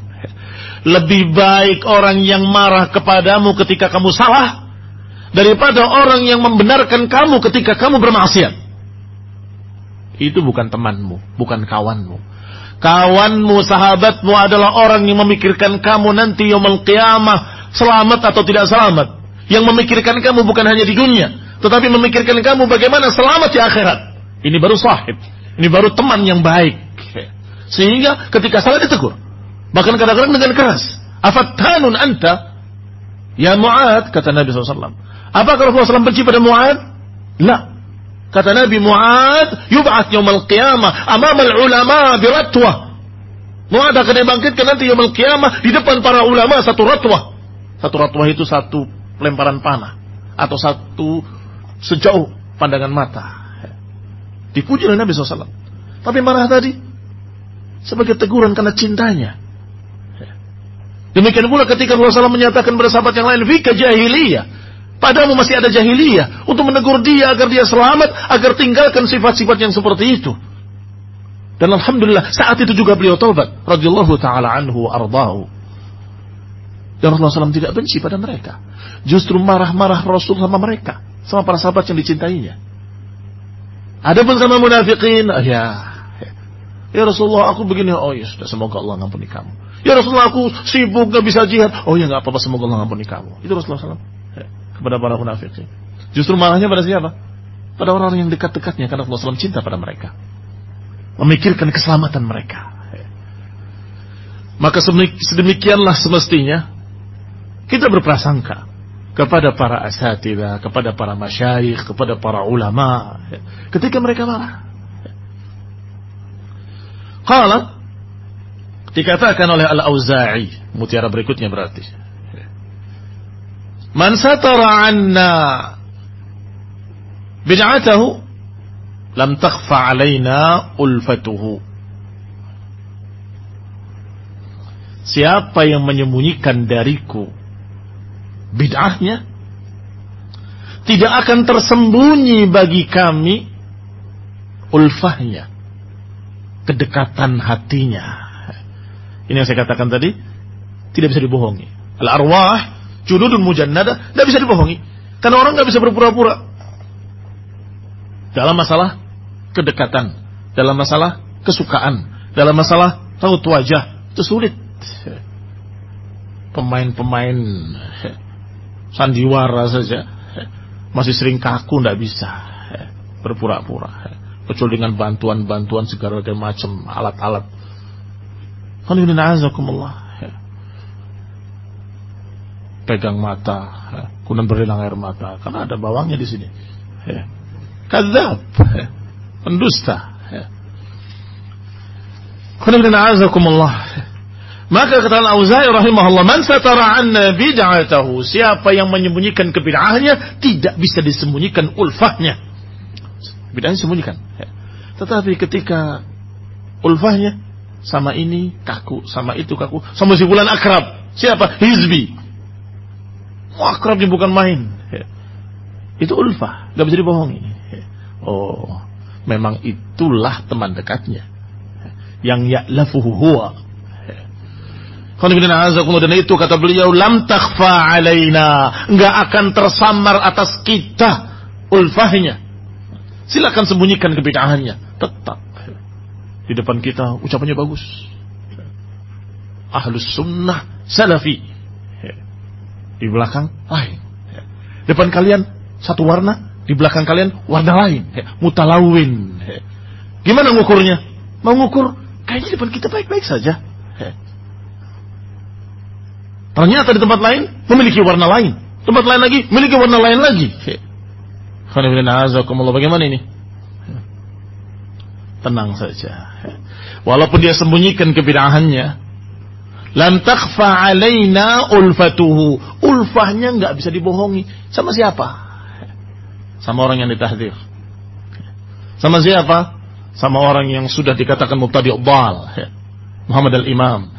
Lebih baik orang yang marah kepadamu ketika kamu salah daripada orang yang membenarkan kamu ketika kamu bermaksiat. Itu bukan temanmu, bukan kawanmu. Kawanmu, sahabatmu adalah orang yang memikirkan kamu nanti yaumul qiyamah selamat atau tidak selamat. Yang memikirkan kamu bukan hanya di dunia, tetapi memikirkan kamu bagaimana selamat di akhirat. Ini baru sahib. Ini baru teman yang baik. Sehingga ketika salah ditegur. Bahkan kadang-kadang dengan keras. Afattanun anta? Ya Mu'ad, kata Nabi SAW. Apakah Rasulullah SAW benci pada Mu'ad? La. Kata Nabi Mu'ad, yub'at yawmal qiyamah amamal ulama biratwah. Mu'ad akan dibangkitkan nanti yawmal qiyamah di depan para ulama satu ratwah. Satu ratwah itu satu lemparan panah. Atau satu sejauh pandangan mata. Dipuji oleh Nabi SAW. Tapi marah tadi sebagai teguran karena cintanya. Demikian pula ketika Rasulullah SAW menyatakan pada sahabat yang lain, Fika jahiliyah. Padamu masih ada jahiliyah. Untuk menegur dia agar dia selamat, agar tinggalkan sifat-sifat yang seperti itu. Dan Alhamdulillah saat itu juga beliau taubat. radhiyallahu ta'ala anhu ardahu. Dan Rasulullah SAW tidak benci pada mereka. Justru marah-marah Rasul sama mereka. Sama para sahabat yang dicintainya. Adapun sama munafikin, ya, ya Rasulullah aku begini, oh ya sudah semoga Allah ngampuni kamu. Ya Rasulullah aku sibuk gak bisa jihad, oh ya nggak apa-apa semoga Allah ngampuni kamu. Itu Rasulullah SAW ya, kepada para munafikin. Justru marahnya pada siapa? Pada orang-orang yang dekat-dekatnya karena Rasulullah SAW cinta pada mereka, memikirkan keselamatan mereka. Ya. Maka sedemikianlah semestinya kita berprasangka kepada para asatidah, kepada para masyayikh, kepada para ulama ketika mereka marah. Qala dikatakan oleh Al-Auza'i, mutiara berikutnya berarti. Man satara anna bid'atahu lam takhfa alaina ulfatuhu. Siapa yang menyembunyikan dariku bid'ahnya tidak akan tersembunyi bagi kami ulfahnya kedekatan hatinya. Ini yang saya katakan tadi tidak bisa dibohongi. Al arwah jududun mujannada tidak bisa dibohongi. Karena orang nggak bisa berpura-pura. Dalam masalah kedekatan dalam masalah kesukaan dalam masalah raut wajah itu sulit. Pemain-pemain sandiwara saja masih sering kaku tidak bisa berpura-pura kecuali dengan bantuan-bantuan segala macam alat-alat. Pegang mata kemudian berilang air mata. Karena ada bawangnya di sini. Kadzab. Pendusta. Maka kata Al-Auza'i rahimahullah, "Man satara anna bid'atahu." Siapa yang menyembunyikan kebid'ahnya tidak bisa disembunyikan ulfahnya. Bid'ahnya disembunyikan. Ya. Tetapi ketika ulfahnya sama ini kaku, sama itu kaku, sama si bulan akrab. Siapa? Hizbi. Oh, akrabnya bukan main. Ya. Itu ulfah, gak bisa dibohongi. Ya. Oh, memang itulah teman dekatnya. Yang ya'lafuhu huwa dan itu kata beliau lam takhfa alaina, enggak akan tersamar atas kita ulfahnya. Silakan sembunyikan kebid'ahannya, tetap di depan kita ucapannya bagus. Ahlus sunnah salafi. Di belakang lain. Depan kalian satu warna, di belakang kalian warna lain. Mutalawin. Gimana ngukurnya? Mau ngukur? Kayaknya depan kita baik-baik saja. Ternyata di tempat lain memiliki warna lain. Tempat lain lagi memiliki warna lain lagi. Bagaimana ini? Tenang saja. Walaupun dia sembunyikan kebidahannya, lam alaina ulfatuhu. Ulfahnya nggak bisa dibohongi. Sama siapa? Sama orang yang ditahdir. Sama siapa? Sama orang yang sudah dikatakan mubtadi' dhal. Muhammad al-Imam.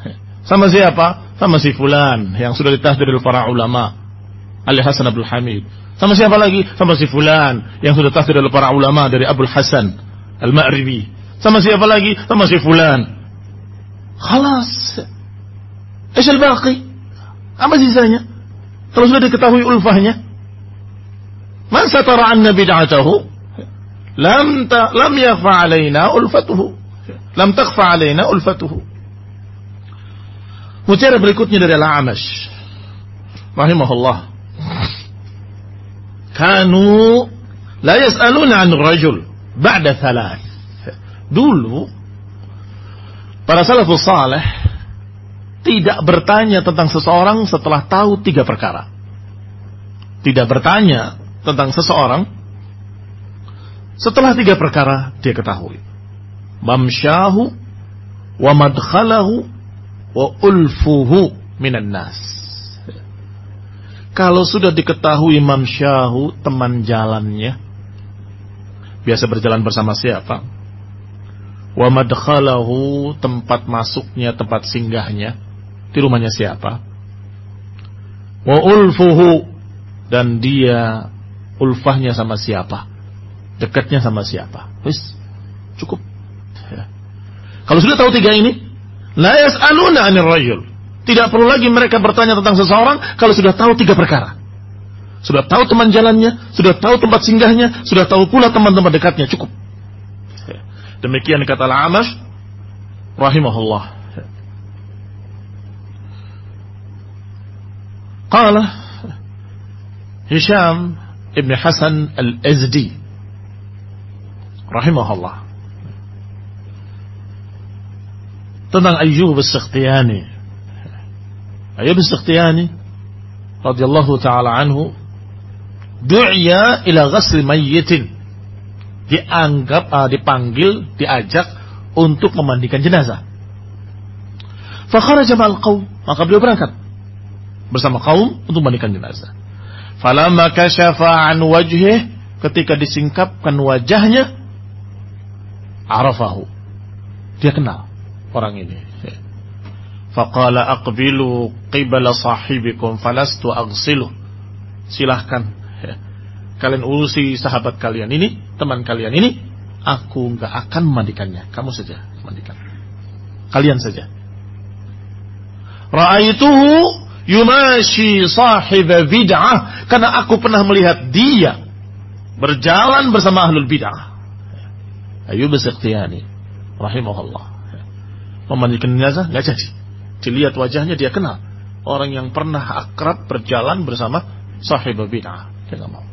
Sama siapa? Sama si fulan yang sudah ditahdir oleh para ulama. Ali Hasan Abdul Hamid. Sama siapa lagi? Sama si fulan yang sudah tahdir oleh para ulama dari Abdul Hasan Al-Ma'ribi. Sama siapa lagi? Sama si fulan. Khalas. Esyal baqi. Apa sisanya? Kalau sudah diketahui ulfahnya. Man satara anna bid'atahu lam ta, lam yakhfa alaina ulfatuhu. Lam takhfa alaina ulfatuhu. Mutiara berikutnya dari Al-Amash. Rahimahullah. Kanu la yas'aluna an rajul ba'da thalath. Dulu para salafus saleh tidak bertanya tentang seseorang setelah tahu tiga perkara. Tidak bertanya tentang seseorang setelah tiga perkara dia ketahui. Mamsyahu wa madkhalahu wa ulfuhu minan nas. Kalau sudah diketahui mamsyahu teman jalannya biasa berjalan bersama siapa? Wa madkhalahu tempat masuknya, tempat singgahnya di rumahnya siapa? Wa ulfuhu dan dia ulfahnya sama siapa? Dekatnya sama siapa? Wis, cukup. Ya. Kalau sudah tahu tiga ini, la yas'aluna 'anil rajul. Tidak perlu lagi mereka bertanya tentang seseorang kalau sudah tahu tiga perkara. Sudah tahu teman jalannya, sudah tahu tempat singgahnya, sudah tahu pula teman-teman dekatnya, cukup. Demikian kata Al-Amash rahimahullah. Qala Hisham ibn Hasan al-Azdi rahimahullah tentang Ayyub as-Sakhtiyani Ayyub as-Sakhtiyani radhiyallahu taala anhu du'ya ila ghasl mayyitin dianggap uh, dipanggil diajak untuk memandikan jenazah fa kharaja ma'al qaum maka beliau berangkat bersama kaum untuk mandikan jenazah. Falamma kasyafa an wajhih ketika disingkapkan wajahnya arafahu. Dia kenal orang ini. Faqala aqbilu qibala sahibikum falastu aghsilu. Silahkan kalian urusi sahabat kalian ini, teman kalian ini, aku nggak akan memandikannya. Kamu saja mandikan. Kalian saja. Ra'aituhu yumashi sahib bid'ah karena aku pernah melihat dia berjalan bersama ahlul bid'ah. Ayub Sikhtiyani rahimahullah. Memandikan jenazah nggak jadi. Dilihat wajahnya dia kenal orang yang pernah akrab berjalan bersama sahib bid'ah. Dia nggak mau.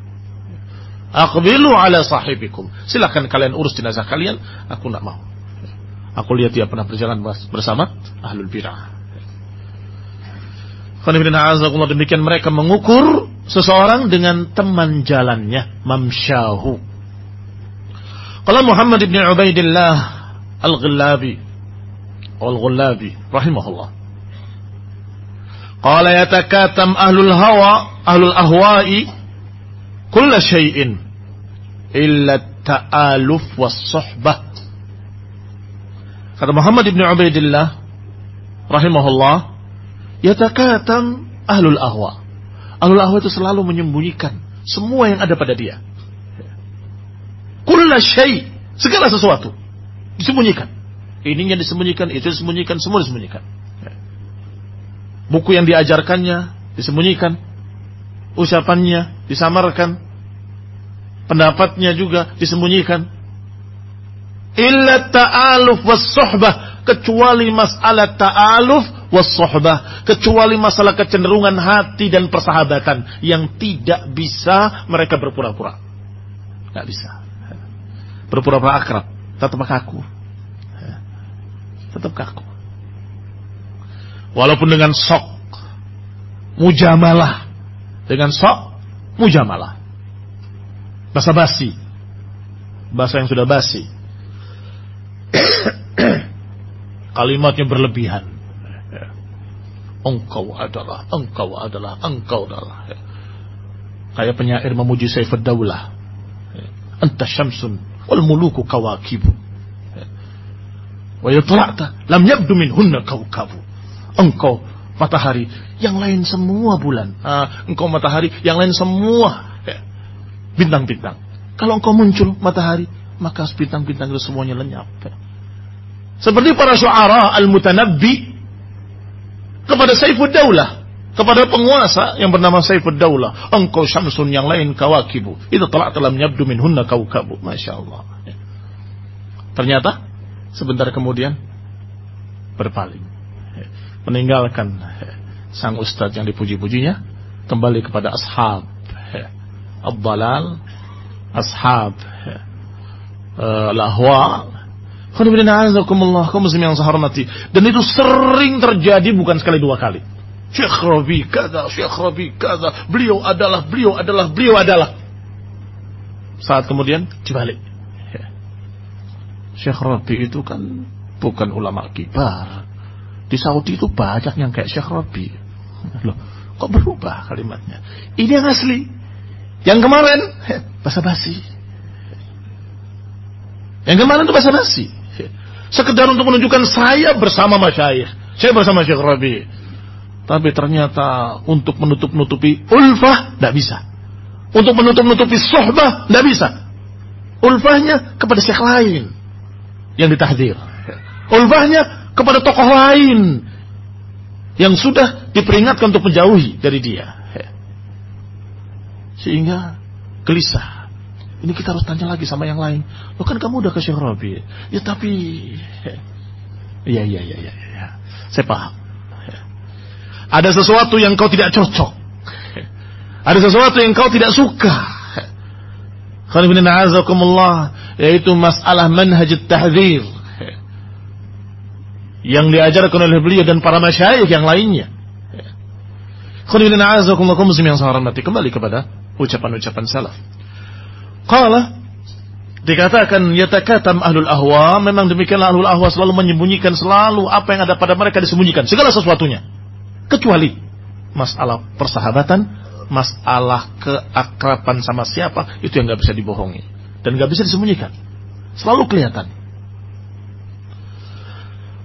Aqbilu ala sahibikum. Silahkan kalian urus jenazah kalian, aku nggak mau. Aku lihat dia pernah berjalan bersama ahlul bid'ah demikian mereka mengukur seseorang dengan teman jalannya, mamsyahu. Kalau Muhammad ibn Ubaidillah Al-Ghillabi Al-Ghillabi rahimahullah. Qala yatakatam ahlul hawa ahlul ahwa'i kulla syai'in illa ta'aluf was suhbah. Kata Muhammad ibn Ubaidillah rahimahullah Yatakatam ahlul ahwa. Ahlul ahwa itu selalu menyembunyikan semua yang ada pada dia. Kulla syai, segala sesuatu disembunyikan. Ininya disembunyikan, itu disembunyikan, semua disembunyikan. Buku yang diajarkannya disembunyikan, ucapannya disamarkan, pendapatnya juga disembunyikan. Illa ta'aluf was suhbah kecuali masalah ta'aluf wassohbah kecuali masalah kecenderungan hati dan persahabatan yang tidak bisa mereka berpura-pura. Tidak bisa. Berpura-pura akrab, tetap kaku. Tetap kaku. Walaupun dengan sok mujamalah, dengan sok mujamalah. Bahasa basi. Bahasa yang sudah basi. Kalimatnya berlebihan engkau adalah, engkau adalah, engkau adalah. Ya. Kayak penyair memuji Saifud Daulah. Anta syamsun wal muluku kawakibu. Wa yatla'ta lam yabdu hunna kawkabu. Engkau matahari, yang lain semua bulan. Ah, engkau matahari, yang lain semua ya. bintang-bintang. Kalau engkau muncul matahari, maka bintang-bintang itu semuanya lenyap. Ya. Seperti para syuara al-mutanabbi kepada Saifud Daulah, kepada penguasa yang bernama Saifud Daulah. Engkau syamsun yang lain kawakibu. Itu telah telah menyabdu minhunna kaukabu. Masya Allah. Ternyata sebentar kemudian berpaling. Meninggalkan sang ustadz yang dipuji-pujinya. Kembali kepada ashab. Abdalal. Ashab. Uh, lahwa yang saya. Dan itu sering terjadi bukan sekali dua kali. Syekh Rabi kata, Syekh Rabi kata, beliau adalah, beliau adalah, beliau adalah. Saat kemudian dibalik. Syekh Rabi itu kan bukan ulama kibar. Di Saudi itu banyak yang kayak Syekh Rabi. Loh, kok berubah kalimatnya? Ini yang asli. Yang kemarin, basa basi. Yang kemarin itu basa basi. Sekedar untuk menunjukkan saya bersama masyayikh. Saya bersama Syekh Rabi. Tapi ternyata untuk menutup-nutupi ulfah, tidak bisa. Untuk menutup-nutupi sohbah, tidak bisa. Ulfahnya kepada syekh lain yang ditahdir. Ulfahnya kepada tokoh lain yang sudah diperingatkan untuk menjauhi dari dia. Sehingga gelisah. Ini kita harus tanya lagi sama yang lain. Lo kan kamu udah ke Syekh Rabi. Ya tapi... Ya, ya, ya, ya, ya. Saya paham. Ada sesuatu yang kau tidak cocok. Ada sesuatu yang kau tidak suka. Yaitu masalah manhaj tahdir. Yang diajarkan oleh beliau dan para masyayikh yang lainnya. Kembali kepada ucapan-ucapan salaf. Qala dikatakan yatakatam ahlul ahwa. Memang demikianlah ahlul ahwa selalu menyembunyikan selalu apa yang ada pada mereka disembunyikan. Segala sesuatunya. Kecuali masalah persahabatan masalah keakraban sama siapa itu yang nggak bisa dibohongi. Dan nggak bisa disembunyikan. Selalu kelihatan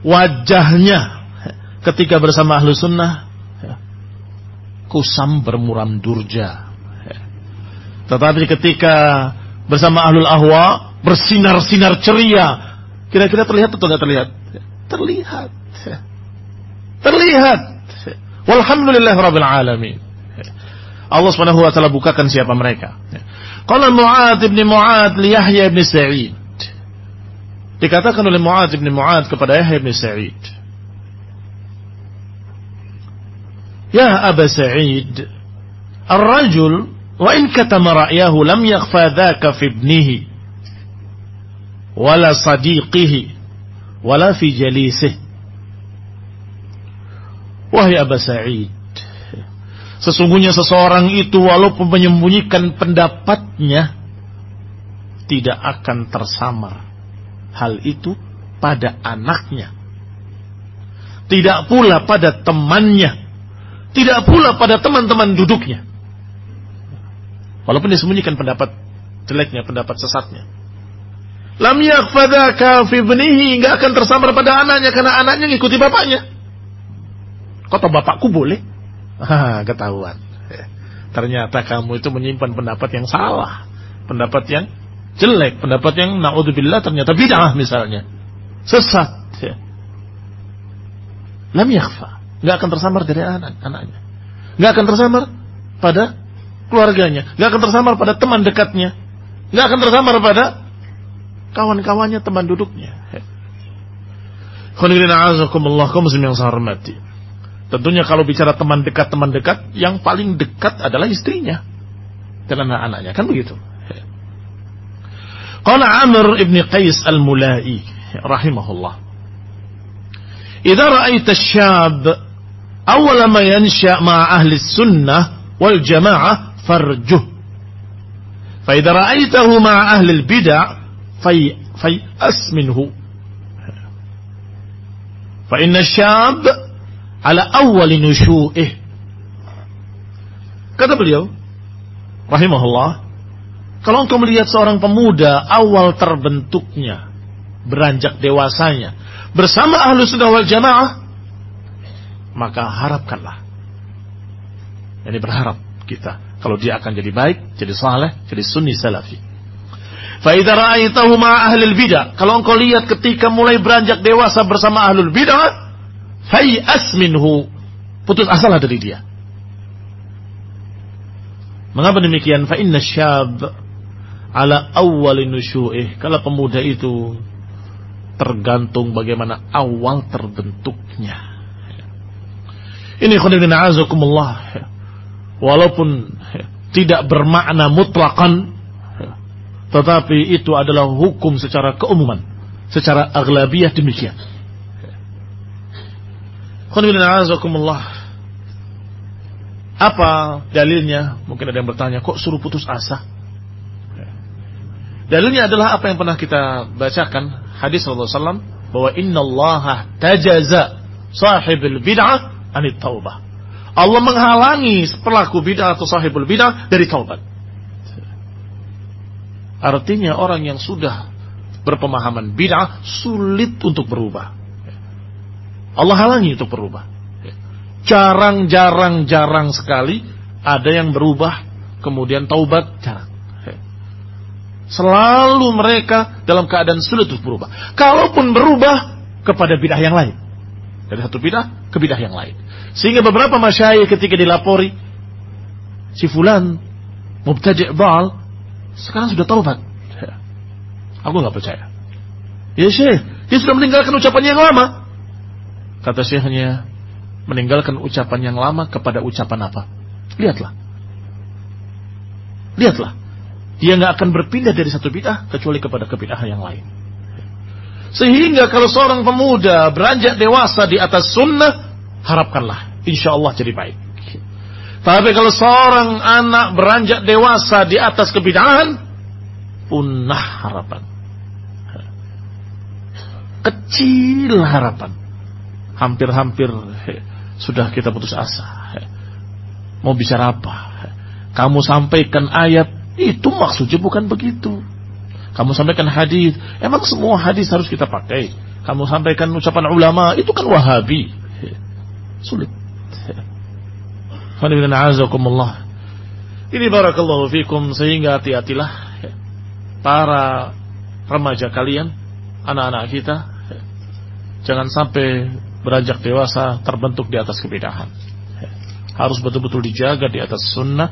wajahnya ketika bersama ahlu sunnah kusam bermuram durja tetapi ketika bersama ahlul ahwa bersinar-sinar ceria, kira-kira terlihat atau tidak terlihat? Terlihat. Terlihat. Walhamdulillah rabbil alamin. Allah Subhanahu wa taala bukakan siapa mereka. Qala Mu'ad bin Mu'ad li Yahya bin Sa'id. Dikatakan oleh Mu'ad bin Mu'ad kepada Yahya bin Sa'id. Ya Aba Sa'id, ar-rajul wa in katama ra'yahu lam yakhfa dhaka fi ibnihi wala sadiqihi wala fi jalisih. Wahai Aba Sa'id, sesungguhnya seseorang itu walaupun menyembunyikan pendapatnya tidak akan tersamar Hal itu pada anaknya Tidak pula pada temannya Tidak pula pada teman-teman duduknya Walaupun dia sembunyikan pendapat jeleknya, pendapat sesatnya. Lam yakfadaka fi ibnihi enggak akan tersamar pada anaknya karena anaknya ngikuti bapaknya. Kata bapakku boleh? Ah, ketahuan. Ternyata kamu itu menyimpan pendapat yang salah, pendapat yang jelek, pendapat yang naudzubillah ternyata bid'ah misalnya. Sesat. Ya. Lam yakhfa, enggak akan tersamar dari anak anaknya. Enggak akan tersamar pada keluarganya, nggak akan tersamar pada teman dekatnya, nggak akan tersamar pada kawan-kawannya, teman duduknya. yang saya hormati. Tentunya kalau bicara teman dekat, teman dekat, yang paling dekat adalah istrinya dan anak-anaknya, kan begitu. قال عامر بن قيس الملائي رحمه الله إذا رأيت الشاب أول ما ينشأ مع أهل السنة والجماعة فرجه. فإذا رأيته مع أهل البدع في فيأس منه. فإن الشاب على أول نشوئه. كتب اليوم رحمه الله kalau engkau melihat seorang pemuda awal terbentuknya beranjak dewasanya bersama ahlu sunnah wal jamaah maka harapkanlah ini berharap kita kalau dia akan jadi baik, jadi saleh, jadi sunni salafi. Faidah ra'aitahu ahlul bidah. Kalau engkau lihat ketika mulai beranjak dewasa bersama ahlul bidah, fayas minhu. putus asa lah dari dia. Mengapa demikian? Fa inna syab ala awal nusyu'ih. Kalau pemuda itu tergantung bagaimana awal terbentuknya. Ini khonibina azakumullah. Walaupun tidak bermakna mutlakan tetapi itu adalah hukum secara keumuman, secara aglabiah demikian. Apa dalilnya? Mungkin ada yang bertanya, kok suruh putus asa? Dalilnya adalah apa yang pernah kita bacakan hadis Rasulullah SAW bahwa Inna Allah tajaza sahibul bid'ah anit taubah. Allah menghalangi pelaku bid'ah atau sahibul bid'ah dari taubat. Artinya orang yang sudah berpemahaman bid'ah sulit untuk berubah. Allah halangi untuk berubah. Jarang-jarang jarang sekali ada yang berubah kemudian taubat jarang. Selalu mereka dalam keadaan sulit untuk berubah. Kalaupun berubah kepada bid'ah yang lain. Dari satu bid'ah ke bid'ah yang lain. Sehingga beberapa masyayikh ketika dilapori si fulan mubtadi' bal sekarang sudah taubat. Aku nggak percaya. Ya Syekh, dia sudah meninggalkan ucapan yang lama. Kata Syekhnya, meninggalkan ucapan yang lama kepada ucapan apa? Lihatlah. Lihatlah. Dia nggak akan berpindah dari satu bid'ah kecuali kepada kebidahan yang lain. Sehingga kalau seorang pemuda beranjak dewasa di atas sunnah, harapkanlah, insya Allah jadi baik. Tapi kalau seorang anak beranjak dewasa di atas kebidahan, punah harapan. Kecil harapan. Hampir-hampir sudah kita putus asa. Mau bicara apa? Kamu sampaikan ayat, itu maksudnya bukan begitu. Kamu sampaikan hadis, emang semua hadis harus kita pakai. Kamu sampaikan ucapan ulama, itu kan wahabi. Sulit. Ini barakallahu fikum sehingga hati-hatilah para remaja kalian, anak-anak kita jangan sampai beranjak dewasa terbentuk di atas kebidahan. Harus betul-betul dijaga di atas sunnah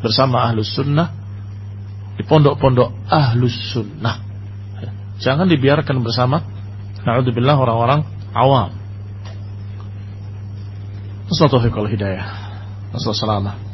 bersama ahlus sunnah di pondok-pondok ahlus sunnah. Jangan dibiarkan bersama naudzubillah orang-orang awam. Assalamualaikum warahmatullahi wabarakatuh.